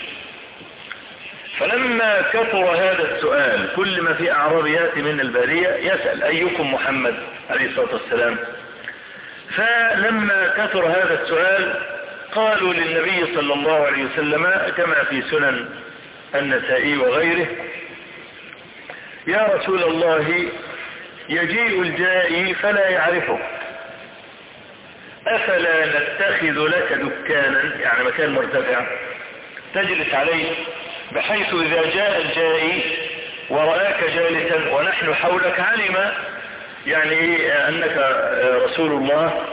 فلما كثر هذا السؤال كل ما في أعرابيات من البارية يسأل أيكم محمد؟ عليه الصلاة والسلام. فلما كثر هذا السؤال قالوا للنبي صلى الله عليه وسلم كما في سنن النسائي وغيره يا رسول الله يجيء الجائي فلا يعرفه. أفلا نتخذ لك دكانا؟ يعني مكان مرتفع تجلس عليه. بحيث إذا جاء الجائي ورآك جالسا ونحن حولك علم يعني أنك رسول الله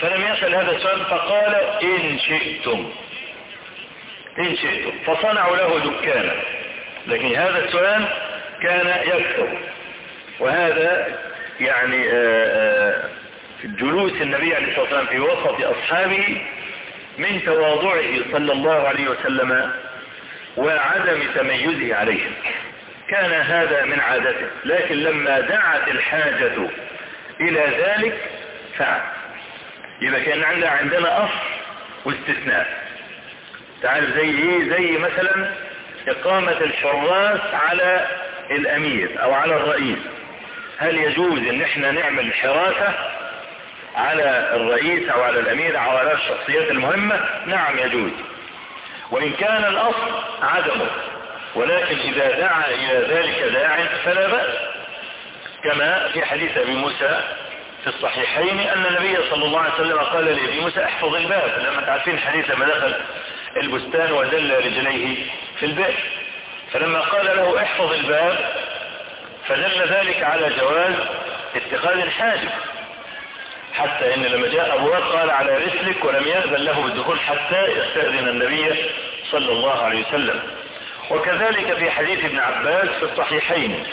فلم يسأل هذا السؤال فقال إن شئتم. إن شئتم. فصنعوا له دكانا. لكن هذا السؤال كان يكثر. وهذا يعني في جلوس النبي عليه الصلاة والسلام في وسط أصحابه من تواضعه صلى الله عليه وسلم وعدم تميزه عليهم كان هذا من عادته. لكن لما دعت الحاجة إلى ذلك فعل. يبقى كان عندنا عندنا أصل واستثناء. تعرف زي إيه؟ زي مثلا إقامة الحراس على الأمير أو على الرئيس. هل يجوز إن إحنا نعمل حراسة على الرئيس أو على الأمير أو على الشخصيات المهمة؟ نعم يجوز. وإن كان الأصل عدمه. ولكن إذا دعا إلى ذلك داع فلا بأس. كما في حديث أبي موسى في الصحيحين أن النبي صلى الله عليه وسلم قال لأبي موسى احفظ الباب. لما تعرفين الحديث لما دخل البستان ودل رجليه في البئر فلما قال له احفظ الباب فدل ذلك على جواز اتخاذ الحاجب. حتى إن لما جاء ابو قال على رسلك ولم يأذن له بالدخول حتى يستأذن النبي صلى الله عليه وسلم. وكذلك في حديث ابن عباس في الصحيحين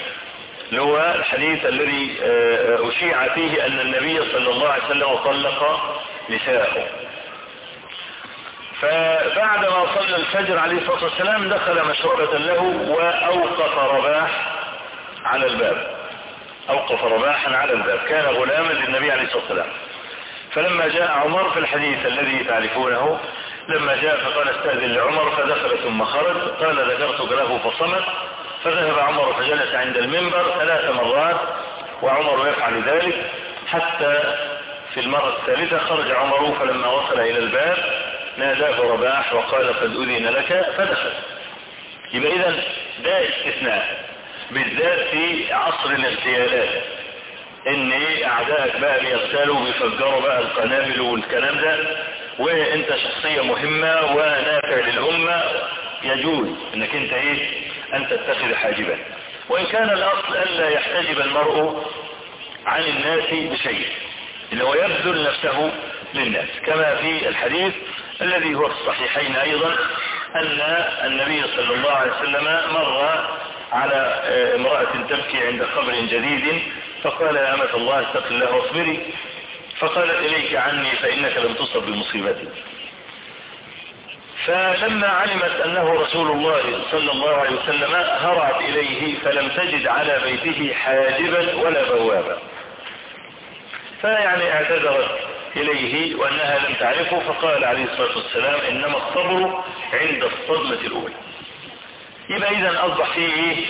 اللي هو الحديث الذي أشيع فيه أن النبي صلى الله عليه وسلم طلق نساءه. فبعدما صلى الفجر عليه الصلاة والسلام دخل مشربة له وأوقف رباح على الباب. أوقف رباحا على الباب. كان غلاما للنبي عليه الصلاة والسلام. فلما جاء عمر في الحديث الذي تعرفونه لما جاء فقال استأذن لعمر فدخل ثم خرج. قال ذكرتك له فصمت. فذهب عمر فجلس عند المنبر ثلاث مرات وعمر يفعل ذلك. حتى في المرة الثالثة خرج عمر فلما وصل إلى الباب ناداه رباح وقال قد أذن لك فدخل. يبقى إذا ده استثناء. بالذات في عصر الاغتيالات. ان إيه أعدائك بقى بيغتالوا وبيفجروا بقى القنابل والكلام ده وأنت شخصية مهمة ونافع للأمة. يجوز إنك أنت إيه؟ أن تتخذ حاجبا. وإن كان الأصل ألا يحتجب المرء عن الناس بشيء انه يبذل نفسه للناس. كما في الحديث الذي هو في الصحيحين أيضا أن النبي صلى الله عليه وسلم مر على امرأة تبكي عند قبر جديد فقال يا أمة الله استغفر الله واصبري. فقالت إليك عني فإنك لم تصب بمصيبتي. فلما علمت أنه رسول الله صلى الله عليه وسلم هرعت إليه فلم تجد على بيته حاجبا ولا بوابا فيعني اعتذرت إليه وأنها لم تعرفه فقال عليه الصلاة والسلام إنما الصبر عند الصدمة الأولى. يبقى إذا أصبح فيه إيه؟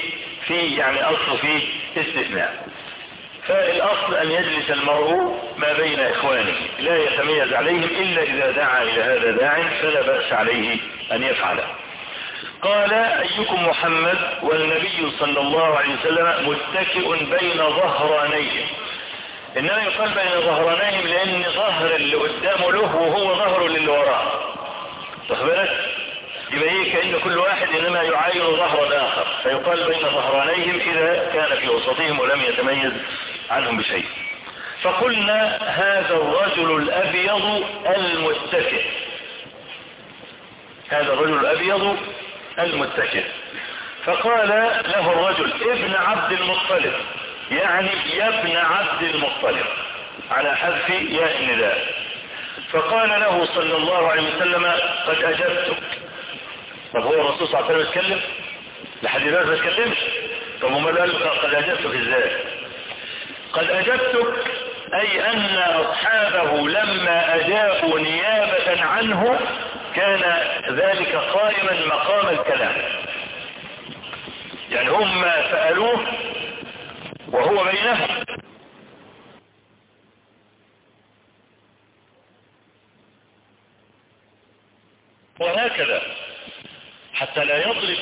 في يعني أصل فيه استثناء. فالأصل أن يجلس المرء ما بين إخوانه لا يتميز عليهم إلا إذا دعا إلى هذا داع فلا بأس عليه أن يفعله. قال أيكم محمد والنبي صلى الله عليه وسلم متكئ بين ظهرانيه. إنما يقال بين ظهرانيهم لأن ظهر اللي قدامه له وهو ظهر للي وراه تخبرك يبقى إيه؟ كأن كل واحد إنما يعاين ظهر الآخر. فيقال بين ظهرانيهم إذا كان في وسطهم ولم يتميز عنهم بشيء. فقلنا هذا الرجل الأبيض المتكئ. هذا الرجل الأبيض المتكئ. فقال له الرجل ابن عبد المطلب. يعني يا ابن عبد المطلب. على حذف ياء النداء. فقال له صلى الله عليه وسلم قد أجبتك. طب هو الرسول صلى الله عليه وسلم يتكلم لحد دلوقتي ما يتكلمش طب وما قال قد أجبتك إزاي؟ قد أجبتك أي أن أصحابه لما أجابوا نيابة عنه كان ذلك قائما مقام الكلام. يعني هم سألوه وهو بينهم. وهكذا. حتى لا يضرب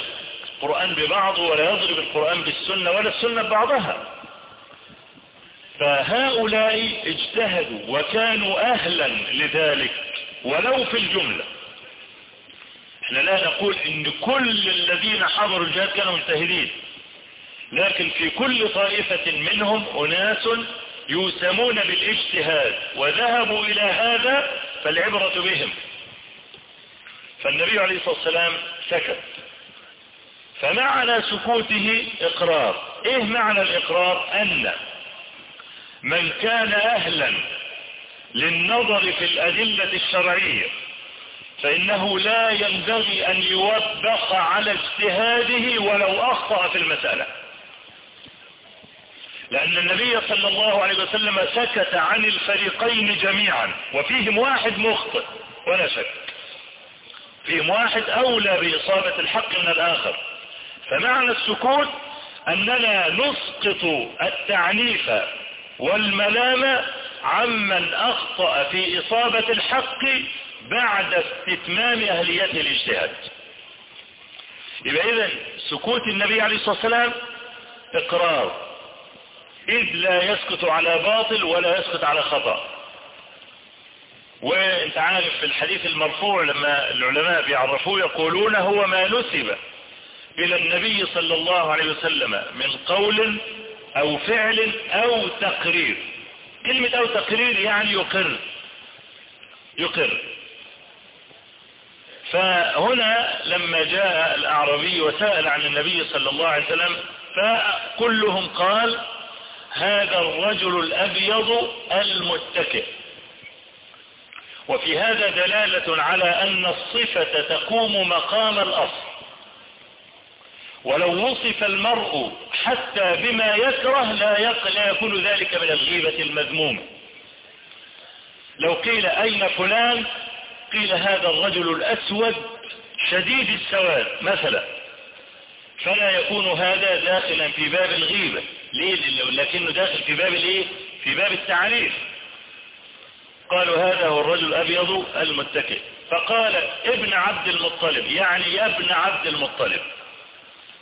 القرآن ببعضه ولا يضرب القرآن بالسنة ولا السنة ببعضها. فهؤلاء اجتهدوا وكانوا أهلا لذلك ولو في الجملة. إحنا لا نقول إن كل الذين حضروا الجهاد كانوا مجتهدين لكن في كل طائفة منهم أناس يوسمون بالإجتهاد وذهبوا إلى هذا فالعبرة بهم. فالنبي عليه الصلاة والسلام سكت. فمعنى سكوته إقرار. إيه معنى الإقرار؟ أن من كان أهلا للنظر في الأدلة الشرعية فإنه لا ينبغي أن يوبخ على اجتهاده ولو أخطأ في المسألة. لأن النبي صلى الله عليه وسلم سكت عن الفريقين جميعا وفيهم واحد مخطئ ولا شك فيهم واحد أولى بإصابة الحق من الآخر. فمعنى السكوت أننا نسقط التعنيف والملام عمن أخطأ في إصابة الحق بعد استتمام أهليته الاجتهاد يبقى إذن سكوت النبي عليه الصلاة والسلام إقرار. إذ لا يسكت على باطل ولا يسكت على خطأ. وانت عارف في الحديث المرفوع لما العلماء بيعرفوه يقولون هو ما نسب إلى النبي صلى الله عليه وسلم من قول أو فعل أو تقرير. كلمة أو تقرير يعني يقر. يقر. فهنا لما جاء الأعرابي وسأل عن النبي صلى الله عليه وسلم فكلهم قال هذا الرجل الأبيض المتكئ. وفي هذا دلالة على أن الصفة تقوم مقام الأصل. ولو وصف المرء حتى بما يكره لا, لا يكون ذلك من الغيبة المذمومة. لو قيل أين فلان قيل هذا الرجل الأسود شديد السواد مثلا. فلا يكون هذا داخلا في باب الغيبة. ليه؟ لكنه داخل في باب الإيه؟ في باب التعريف. قالوا هذا هو الرجل الأبيض المتكئ. فقال ابن عبد المطلب يعني يا ابن عبد المطلب.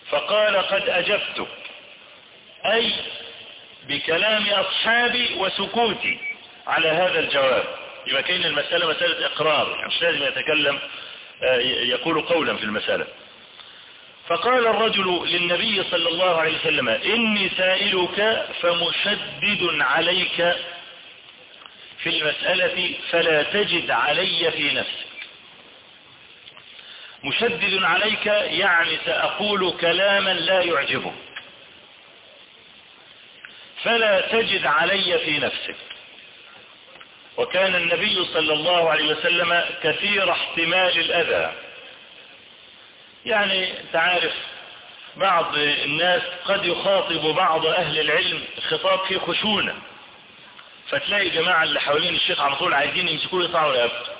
فقال قد أجبتك. أي بكلام أصحابي وسكوتي على هذا الجواب. يبقى كاين المسألة مسألة إقرار. مش لازم يتكلم يقول قولا في المسألة. فقال الرجل للنبي صلى الله عليه وسلم إني سائلك فمشدد عليك في المسألة فلا تجد علي في نفسك. مشدد عليك يعني سأقول كلاما لا يعجبك. فلا تجد علي في نفسك. وكان النبي صلى الله عليه وسلم كثير احتمال الأذى. يعني تعرف بعض الناس قد يخاطب بعض أهل العلم خطاب فيه خشونة. فتلاقي جماعة اللي حوالين الشيخ على طول عايزين يمسكوه يطلعوا رقبته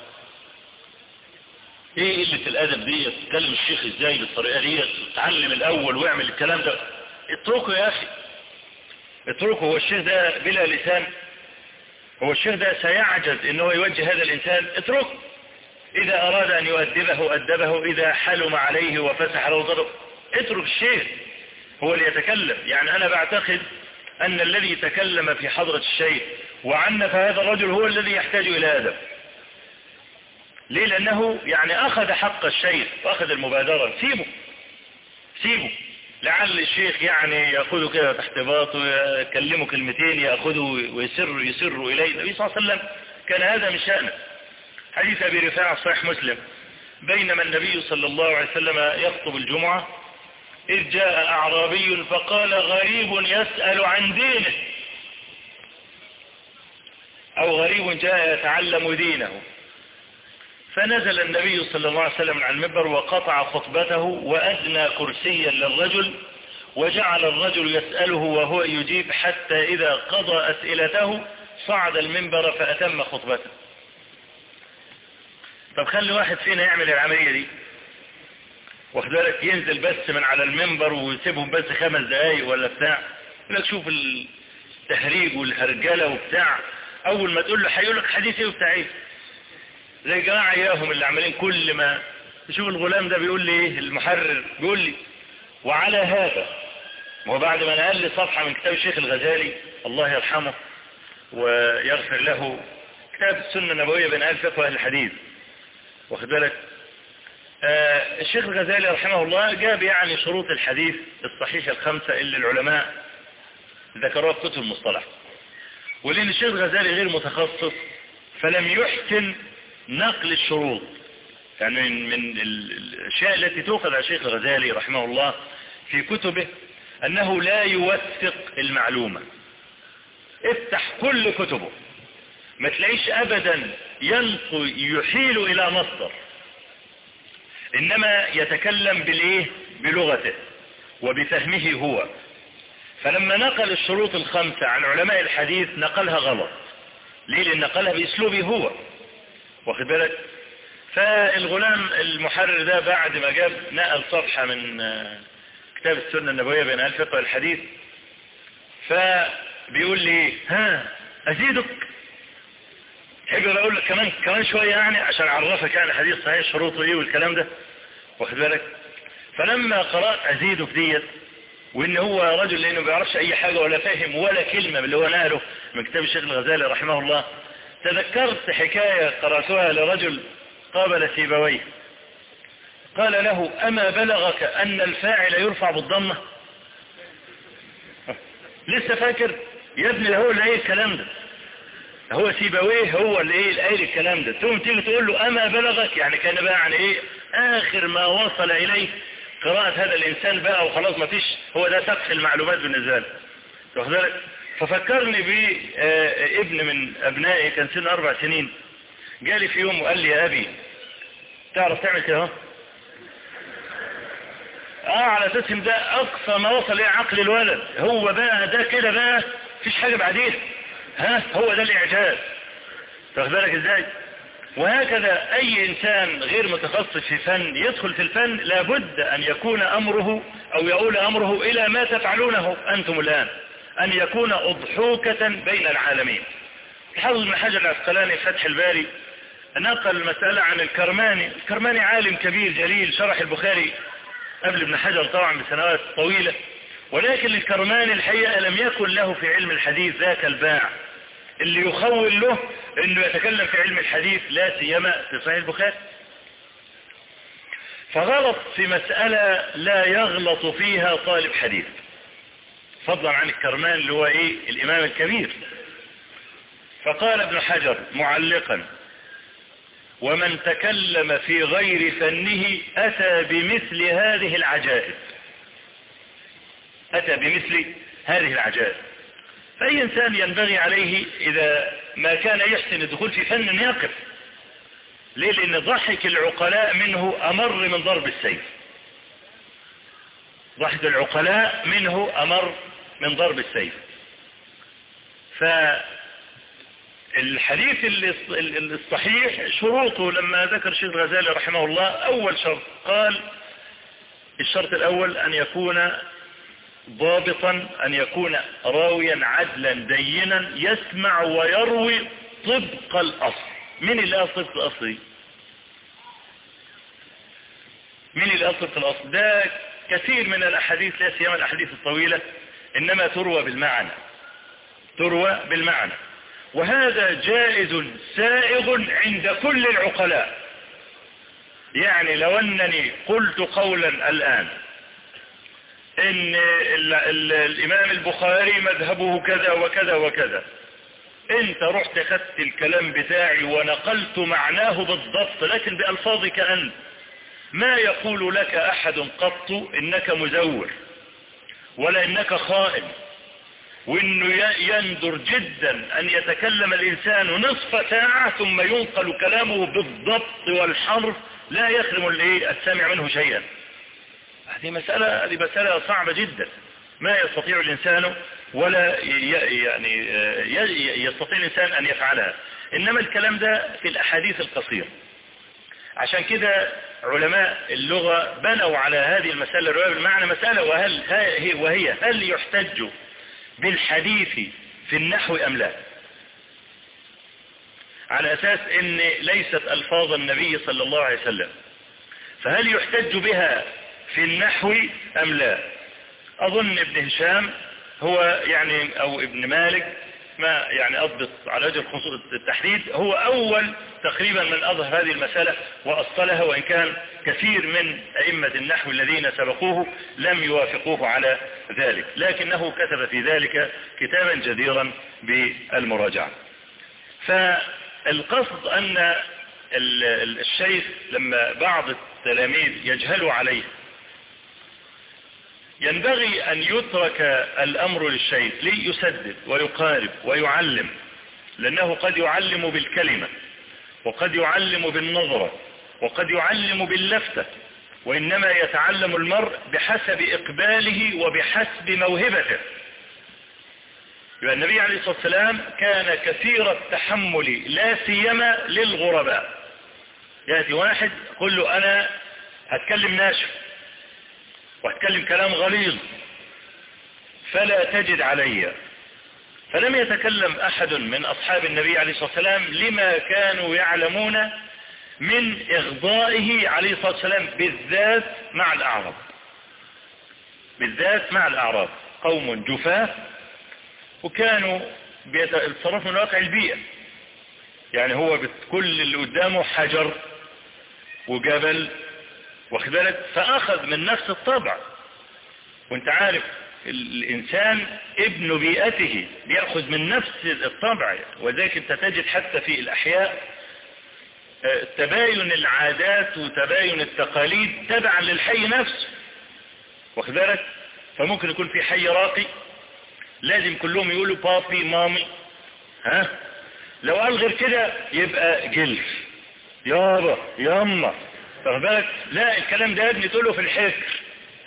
إيه قلة الأدب دي؟ تتكلم الشيخ إزاي بالطريقة دي؟ تعلم الأول واعمل الكلام ده. اتركه يا أخي. اتركه. هو الشيخ ده بلا لسان. هو الشيخ ده سيعجز إن هو يوجه هذا الإنسان. اتركه. إذا أراد أن يؤدبه أدبه. إذا حلم عليه وفسح له ضرب اترك الشيخ. هو اللي يتكلم. يعني أنا بعتقد أن الذي تكلم في حضرة الشيخ وعنف هذا الرجل هو الذي يحتاج إلى أدب. ليه؟ لأنه يعني أخذ حق الشيخ وأخذ المبادرة. سيبه. سيبه. لعل الشيخ يعني يأخذه كده تحت باطه ويكلمه كلمتين يأخذه ويسر يسر إليه. النبي صلى الله عليه وسلم كان هذا من شأنه. حديث أبي رفاعة صحيح مسلم. بينما النبي صلى الله عليه وسلم يخطب الجمعة إذ جاء أعرابي فقال غريب يسأل عن دينه. أو غريب جاء يتعلم دينه. فنزل النبي صلى الله عليه وسلم على المنبر وقطع خطبته وأدنى كرسيا للرجل وجعل الرجل يسأله وهو يجيب حتى إذا قضى أسئلته صعد المنبر فأتم خطبته. طب خلي واحد فينا يعمل العملية دي. واخد بالك؟ ينزل بس من على المنبر ويسيبهم بس خمس دقايق ولا بتاع. لك شوف التهريج والهرجلة وبتاع. أول ما تقول له هيقول لك حديث إيه وبتاع إيه زي جماعة إياهم اللي عمالين كل ما تشوف الغلام ده بيقول لي إيه؟ المحرر بيقول لي وعلى هذا. وبعد ما نقل لي صفحة من كتاب الشيخ الغزالي الله يرحمه ويغفر له كتاب السنة النبوية بين آل فقه الحديث. واخد بالك؟ آه الشيخ الغزالي رحمه الله جاب يعني شروط الحديث الصحيح الخمسة اللي العلماء ذكروها في كتب المصطلح. ولأن الشيخ الغزالي غير متخصص فلم يحسن نقل الشروط. يعني من, الأشياء التي تؤخذ على الشيخ الغزالي رحمه الله في كتبه أنه لا يوثق المعلومة. افتح كل كتبه. ما تلاقيش أبدا يحيل إلى مصدر. إنما يتكلم بالإيه؟ بلغته. وبفهمه هو. فلما نقل الشروط الخمسة عن علماء الحديث نقلها غلط. ليه؟ لأن نقلها بأسلوبه هو. واخد بالك؟ فالغلام المحرر ده بعد ما جاب نقل صفحة من كتاب السنة النبوية بين الفقه والحديث فبيقول لي ها أزيدك. هيجي أقول لك كمان كمان شوية يعني عشان أعرفك يعني حديث صحيح شروطه إيه والكلام ده. واخد بالك؟ فلما قرأت في ديت وإن هو رجل لأنه ما بيعرفش أي حاجة ولا فاهم ولا كلمة اللي هو نقله من كتاب الشيخ الغزالي رحمه الله. تذكرت حكاية قرأتها لرجل قابل سيبويه قال له أما بلغك أن الفاعل يرفع بالضمة؟ لسه فاكر؟ يا ابني هو اللي إيه الكلام ده. هو سيبويه هو اللي إيه قايل الكلام ده. ثم تيجي تقول له أما بلغك؟ يعني كان بقى يعني إيه؟ آخر ما وصل إليه قراءة هذا الإنسان بقى وخلاص ما فيش هو ده سقف المعلومات بالنسبة له. واخد بالك؟ ففكرني بابن من أبنائي كان سنه أربع سنين. جالي في يوم وقال لي يا أبي تعرف تعمل كده آه على أساس إن ده أقصى ما وصل اليه عقل الولد. هو بقى ده كده بقى مفيش حاجة بعدين. ها؟ هو ده الإعجاز. واخد بالك إزاي؟ وهكذا أي إنسان غير متخصص في فن يدخل في الفن لابد أن يكون أمره أو يقول أمره إلى ما تفعلونه أنتم الآن أن يكون أضحوكة بين العالمين. الحافظ بن حجر العسقلاني فتح الباري نقل المسألة عن الكرماني. الكرماني عالم كبير جليل شرح البخاري قبل ابن حجر طبعا بسنوات طويلة ولكن الكرماني الحقيقة لم يكن له في علم الحديث ذاك الباع. اللي يخول له انه يتكلم في علم الحديث لا سيما في صحيح البخاري. فغلط في مسألة لا يغلط فيها طالب حديث. فضلا عن الكرمان اللي هو إيه؟ الإمام الكبير. فقال ابن حجر معلقا ومن تكلم في غير فنه أتى بمثل هذه العجائب. أتى بمثل هذه العجائب. فأي إنسان ينبغي عليه إذا ما كان يحسن الدخول في فن يقف؟ ليه؟ لأن ضحك العقلاء منه أمر من ضرب السيف. ضحك العقلاء منه أمر من ضرب السيف. فالحديث الصحيح شروطه لما ذكر الشيخ الغزالي رحمه الله أول شرط قال الشرط الأول أن يكون ضابطا أن يكون راويا عدلا دينا يسمع ويروي طبق الأصل. من اللي طبق الأصل من اللي طبق الأصل؟ ده كثير من الأحاديث لا سيما الأحاديث الطويلة إنما تروى بالمعنى. تروى بالمعنى. وهذا جائز سائغ عند كل العقلاء. يعني لو أنني قلت قولا الآن إن ال ال الإمام البخاري مذهبه كذا وكذا وكذا. أنت رحت خدت الكلام بتاعي ونقلت معناه بالضبط لكن بألفاظك أنت. ما يقول لك أحد قط إنك مزور ولا إنك خائن وإنه يندر جدا أن يتكلم الإنسان نصف ساعة ثم ينقل كلامه بالضبط والحرف لا يخدم السامع منه شيئا. هذه مسألة هذه مسألة صعبة جدا. ما يستطيع الإنسان ولا يعني يستطيع الإنسان أن يفعلها. إنما الكلام ده في الأحاديث القصيرة. عشان كده علماء اللغة بنوا على هذه المسألة الرواية بالمعنى مسألة وهل وهي هل يحتج بالحديث في النحو أم لا؟ على أساس أن ليست ألفاظ النبي صلى الله عليه وسلم. فهل يحتج بها في النحو أم لا. أظن ابن هشام هو يعني أو ابن مالك ما يعني أضبط على وجه الخصوص التحديد. هو أول تقريبا من أظهر هذه المسألة وأصلها وإن كان كثير من أئمة النحو الذين سبقوه لم يوافقوه على ذلك. لكنه كتب في ذلك كتابا جديرا بالمراجعة. فالقصد أن الشيخ لما بعض التلاميذ يجهلوا عليه ينبغي أن يترك الأمر للشيخ ليسدد ويقارب ويعلم لأنه قد يعلم بالكلمة وقد يعلم بالنظرة وقد يعلم باللفتة وإنما يتعلم المرء بحسب إقباله وبحسب موهبته. النبي عليه الصلاة والسلام كان كثير التحمل لا سيما للغرباء. يأتي واحد يقول له أنا هتكلم ناشف. وهتكلم كلام غليظ فلا تجد علي. فلم يتكلم أحد من أصحاب النبي عليه الصلاة والسلام لما كانوا يعلمون من إغضائه عليه الصلاة والسلام بالذات مع الأعراب. بالذات مع الأعراب. قوم جفاة وكانوا بيتصرفوا من واقع البيئة. يعني هو كل اللي قدامه حجر وجبل واخد بالك؟ فأخذ من نفس الطبع. وانت عارف الإنسان ابن بيئته بيأخذ من نفس الطبع. وذلك انت تجد حتى في الأحياء آه، تباين العادات وتباين التقاليد تبعا للحي نفسه. واخد بالك؟ فممكن يكون في حي راقي لازم كلهم يقولوا بابي مامي. ها؟ لو قال غير كده يبقى جلف. يابا واخد بالك؟ لا الكلام ده يا ابني تقوله في الحكر.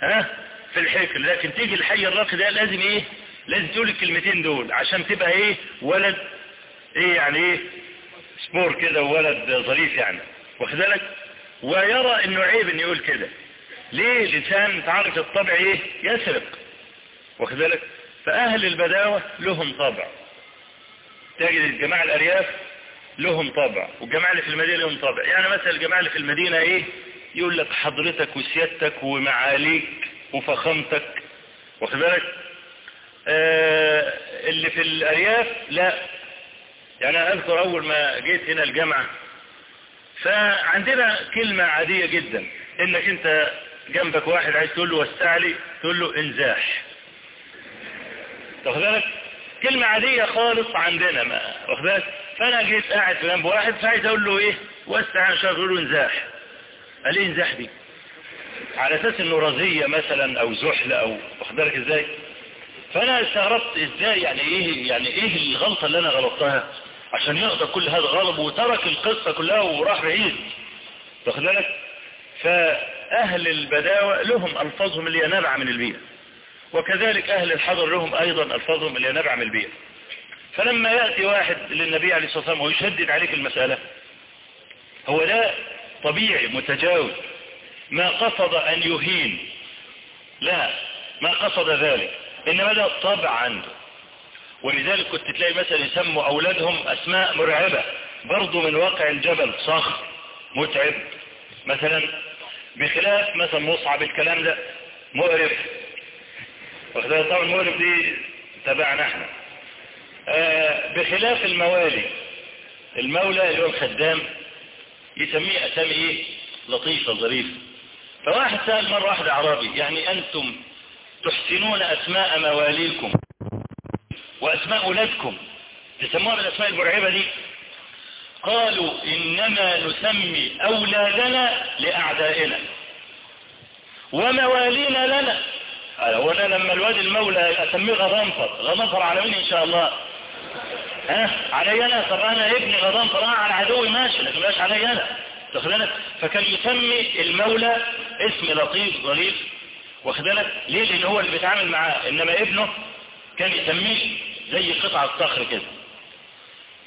ها؟ في الحكر. لكن تيجي الحي الراقي ده لازم إيه؟ لازم تقول الكلمتين دول عشان تبقى إيه؟ ولد إيه يعني إيه؟ سبور كده وولد ظريف يعني. واخد بالك؟ ويرى انه عيب إنه يقول كده. ليه؟ الانسان تعرف الطبع إيه؟ يسرق. واخد بالك؟ فأهل البداوة لهم طبع. تجد الجماعة الأرياف لهم طبع والجماعة اللي في المدينة لهم طبع يعني مثلا الجماعة اللي في المدينة إيه؟ يقول لك حضرتك وسيادتك ومعاليك وفخامتك. واخد بالك؟ آه اللي في الأرياف لا. يعني أنا أذكر أول ما جيت هنا الجامعة فعندنا كلمة عادية جدا إنك أنت جنبك واحد عايز تقول له وسع تقول له انزاح. واخد بالك؟ كلمة عادية خالص عندنا ما. واخد بالك؟ فانا جيت قاعد في جنب واحد فعايز أقول له إيه؟ وسع عشان أقول له انزاح. قال إيه انزاح دي على أساس إنه رزية مثلا أو زحلة أو واخد بالك إزاي؟ فأنا استغربت إزاي يعني إيه يعني إيه الغلطة اللي أنا غلطتها؟ عشان يقدر كل هذا غضب وترك القصة كلها وراح بعيد. واخد بالك؟ فأهل البداوة لهم ألفاظهم اللي نابعة من البيئة. وكذلك أهل الحضر لهم أيضا ألفاظهم اللي نابعة من البيئة. فلما يأتي واحد للنبي عليه الصلاة والسلام ويشدد عليك المسألة هو لا طبيعي متجاوز. ما قصد أن يهين. لا ما قصد ذلك. إنما ده طبع عنده ولذلك كنت تلاقي مثلا يسموا أولادهم أسماء مرعبة. برضو من واقع الجبل صخر متعب. مثلا بخلاف مثلا مصعب الكلام ده مقرف. طبعا مقرف دي تبعنا إحنا. بخلاف الموالي المولى اللي هو الخدام يسميه أسامي إيه؟ لطيفة ظريفة. فواحد سأل مرة واحد أعرابي يعني أنتم تحسنون أسماء مواليكم وأسماء أولادكم؟ تسموها بالأسماء المرعبة دي. قالوا إنما نسمي أولادنا لأعدائنا وموالينا لنا. هو أنا لما الواد المولى أسميه غضنفر غضنفر على مين إن شاء الله. ها؟ علي أنا طب أنا ابني غضنفر آه على عدوي ماشي لكن مش علي أنا تخلنا فكان يسمي المولى اسم لطيف ظريف واخدلك ليه؟ لأن هو اللي بيتعامل معاه. إنما ابنه كان يسميه زي قطعة صخر كده.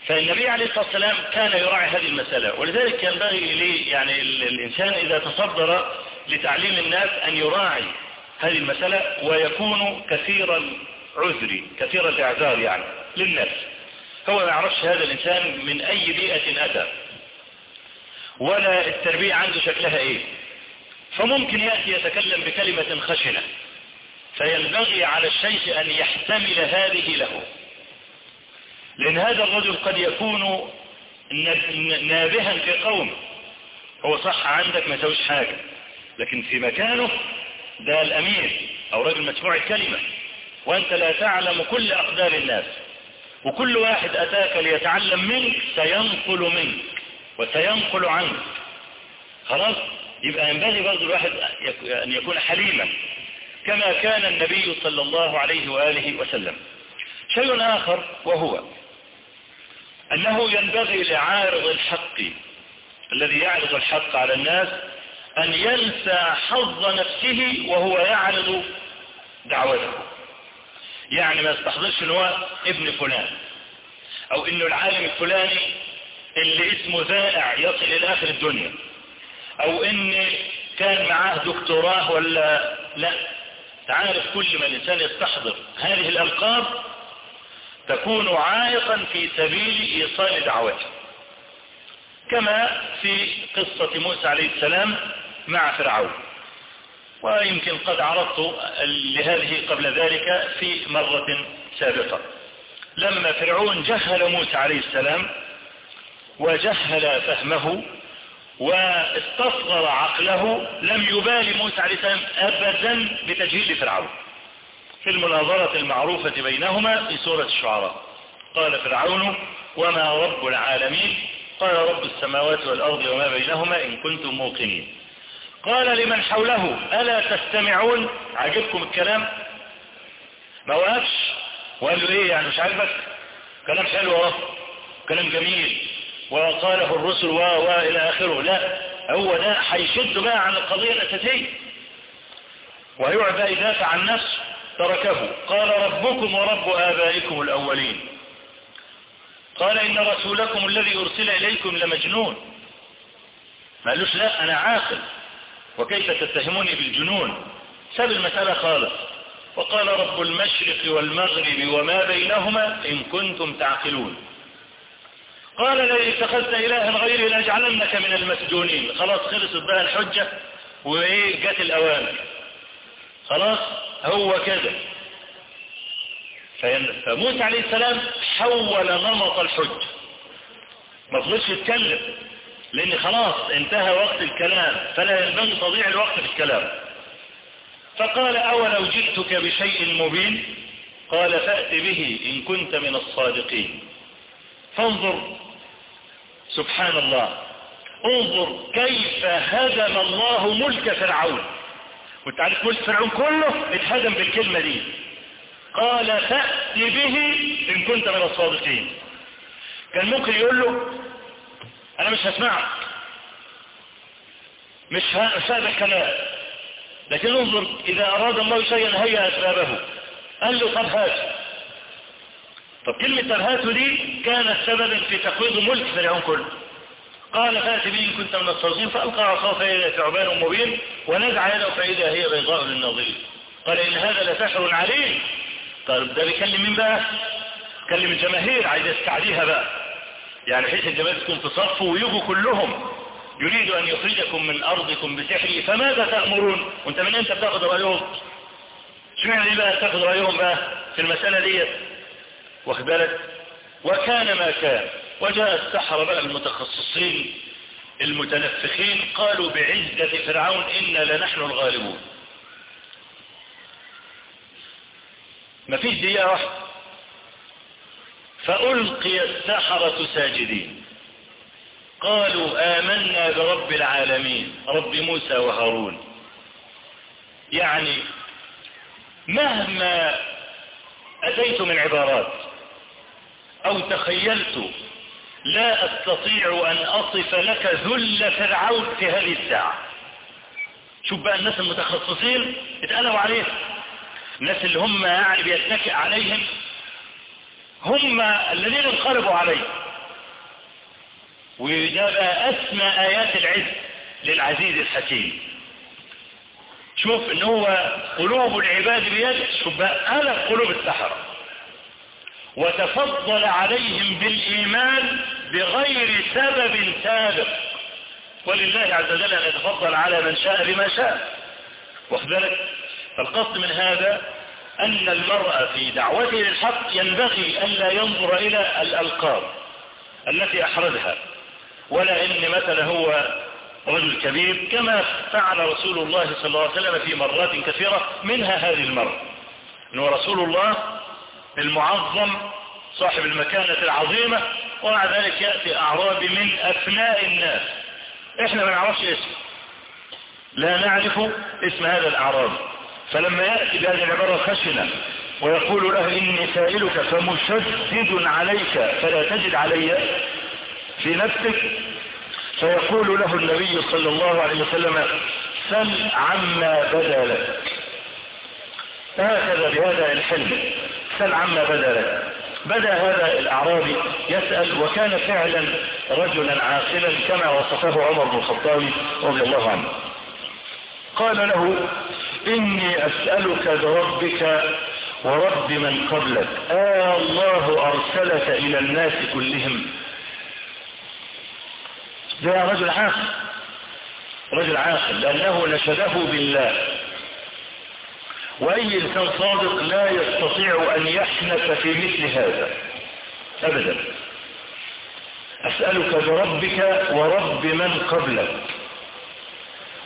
فالنبي عليه الصلاة والسلام كان يراعي هذه المسألة. ولذلك ينبغي لي يعني الإنسان إذا تصدر لتعليم الناس أن يراعي هذه المسألة ويكون كثيرا عذري كثير الإعذار يعني للناس. هو ما يعرفش هذا الإنسان من أي بيئة أتى ولا التربية عنده شكلها إيه. فممكن يأتي يتكلم بكلمة خشنة فينبغي على الشيخ أن يحتمل هذه له. لأن هذا الرجل قد يكون نابها في قوم هو صح عندك ما يسويش حاجة لكن في مكانه ده الأمير أو رجل مسموع الكلمة وأنت لا تعلم كل أقدار الناس. وكل واحد أتاك ليتعلم منك سينقل منك وسينقل عنك. خلاص؟ يبقى ينبغي برضو الواحد أن يكون حليما كما كان النبي صلى الله عليه وآله وسلم. شيء آخر وهو أنه ينبغي لعارض الحق الذي يعرض الحق على الناس أن ينسى حظ نفسه وهو يعرض دعوته. يعني ما يستحضرش إن هو ابن فلان. أو انه العالم الفلاني اللي اسمه ذائع يصل إلى آخر الدنيا. أو إن كان معاه دكتوراه ولا لا. تعرف كل ما الإنسان يستحضر هذه الألقاب تكون عائقا في سبيل إيصال دعوته. كما في قصة موسى عليه السلام مع فرعون. ويمكن قد عرضت لهذه قبل ذلك في مرة سابقة. لما فرعون جهل موسى عليه السلام وجهل فهمه واستصغر عقله لم يبالي موسى عليه السلام أبدا بتجهيل فرعون. في المناظرة المعروفة بينهما في سورة الشعراء قال فرعون وما رب العالمين؟ قال رب السماوات والأرض وما بينهما إن كنتم موقنين. قال لمن حوله ألا تستمعون؟ عجبكم الكلام؟ ما وقفش؟ وقال له إيه يعني؟ مش عاجبك؟ كلام حلو أهو كلام جميل. وقاله الرسل و و إلى آخره. لا هو ده هيشد بقى عن القضية الأساسية. ويقعد بقى يدافع عن نفسه تركه. قال ربكم ورب آبائكم الأولين. قال إن رسولكم الذي أرسل إليكم لمجنون. ما قالوش لا أنا عاقل. وكيف تتهموني بالجنون؟ ساب المسألة خالص. وقال رب المشرق والمغرب وما بينهما إن كنتم تعقلون. قال لئن اتخذت إلها غيري لأجعلنك من المسجونين. خلاص خلصت بقى الحجة وإيه جت الأوامر خلاص هو كذا. فموسى عليه السلام حول نمط الحج ما فضلش يتكلم. لأن خلاص انتهى وقت الكلام فلا ينبغي تضيع الوقت في الكلام. فقال أولو جئتك بشيء مبين؟ قال فأت به إن كنت من الصادقين. فانظر. سبحان الله انظر كيف هدم الله ملك فرعون. وانت عارف ملك فرعون كله اتهدم بالكلمة دي. قال فأت به إن كنت من الصادقين. كان ممكن يقول له أنا مش هسمعك. مش هسابح كلام لكن انظر إذا أراد الله شيئا هيا أسبابه. قال له طب هات. طب كلمة طب هاته دي كانت سببا في تقويض ملك فرعون كله. قال فأت به إن كنت من الصادقين فألقى عصاه فإذا ثعبان مبين ونزع يده فإذا هي بيضاء للناظرين قال إن هذا لسحر عليم. قال ده بيكلم مين بقى؟ كلم الجماهير. عايز يستعديها بقى. يعني حيث الجماهير تكون في صفه ويجوا كلهم يريد أن يخرجكم من أرضكم بسحره فماذا تأمرون؟ وأنت من انت بتاخذ رأيهم؟ اشمعنى ليه بقى تأخذ رأيهم بقى في المسألة ديت واخد بالك؟ وكان ما كان. وجاء السحرة بقى المتخصصين المتنفخين قالوا بعزة فرعون إنا لنحن الغالبون. ما فيش دقيقة واحدة. فألقي السحرة ساجدين. قالوا آمنا برب العالمين رب موسى وهارون. يعني مهما أتيت من عبارات أو تخيلت لا أستطيع أن أصف لك ذل فرعون في هذه الساعة. شوف بقى الناس المتخصصين اتقلوا عليه. الناس اللي هم يعني بيتكئ عليهم هم الذين انقلبوا عليه. وده أسمى آيات العز للعزيز الحكيم. شوف إن هو قلوب العباد بيده شوف بقى قلوب السحرة. وتفضل عليهم بالإيمان بغير سبب سابق. ولله عز وجل أن يتفضل على من شاء بما شاء. واخد بالك؟ القصد من هذا أن المرأة في دعوته للحق ينبغي ألا ينظر إلى الألقاب التي أحرزها ولا إن مثلا هو رجل كبير كما فعل رسول الله صلى الله عليه وسلم في مرات كثيرة منها هذه المرة أنه رسول الله المعظم صاحب المكانة العظيمة ومع ذلك يأتي أعرابي من أثناء الناس. إحنا ما نعرفش اسمه لا نعرف اسم هذا الأعرابي. فلما يأتي بهذه العبارة خشنة ويقول له إني سائلك فمشدد عليك فلا تجد علي في نفسك فيقول له النبي صلى الله عليه وسلم سل عما بدا لك. هكذا بهذا الحلم سل عما بدا لك. بدأ هذا الأعرابي يسأل وكان فعلا رجلا عاقلا كما وصفه عمر بن الخطاب رضي الله عنه. قال له إني أسألك بربك ورب من قبلك. آه الله أرسلك إلى الناس كلهم. ده رجل عاقل رجل عاقل لأنه نشده بالله. وأي إنسان صادق لا يستطيع أن يحنث في مثل هذا أبدا. أسألك بربك ورب من قبلك.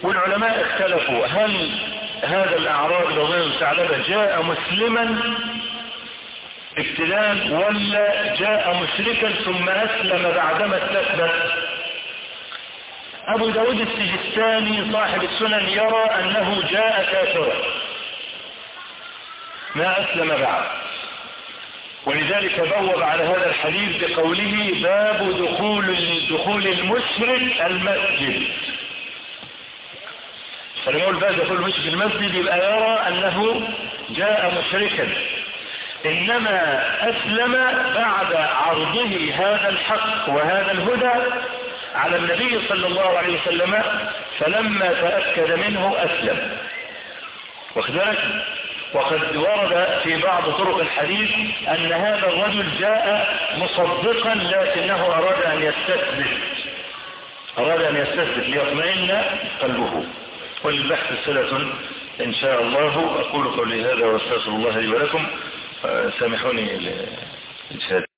والعلماء اختلفوا هل هذا الأعراب رضي ثعلبة جاء مسلما ابتلاء ولا جاء مشركا ثم أسلم بعدما استثبت. أبو داود السجستاني صاحب السنن يرى أنه جاء كافرا. ما أسلم بعد. ولذلك بوب على هذا الحديث بقوله باب دخول دخول المشرك المسجد. فلما يقول باب دخول المشرك المسجد يبقى يرى أنه جاء مشركا. إنما أسلم بعد عرضه هذا الحق وهذا الهدى على النبي صلى الله عليه وسلم فلما تأكد منه أسلم. واخذلك وقد ورد في بعض طرق الحديث أن هذا الرجل جاء مصدقا لكنه أراد أن يستثبت. أراد أن يستثبت ليطمئن قلبه. وللبحث صلة إن شاء الله. أقول قولي هذا وأستغفر الله لي ولكم. سامحوني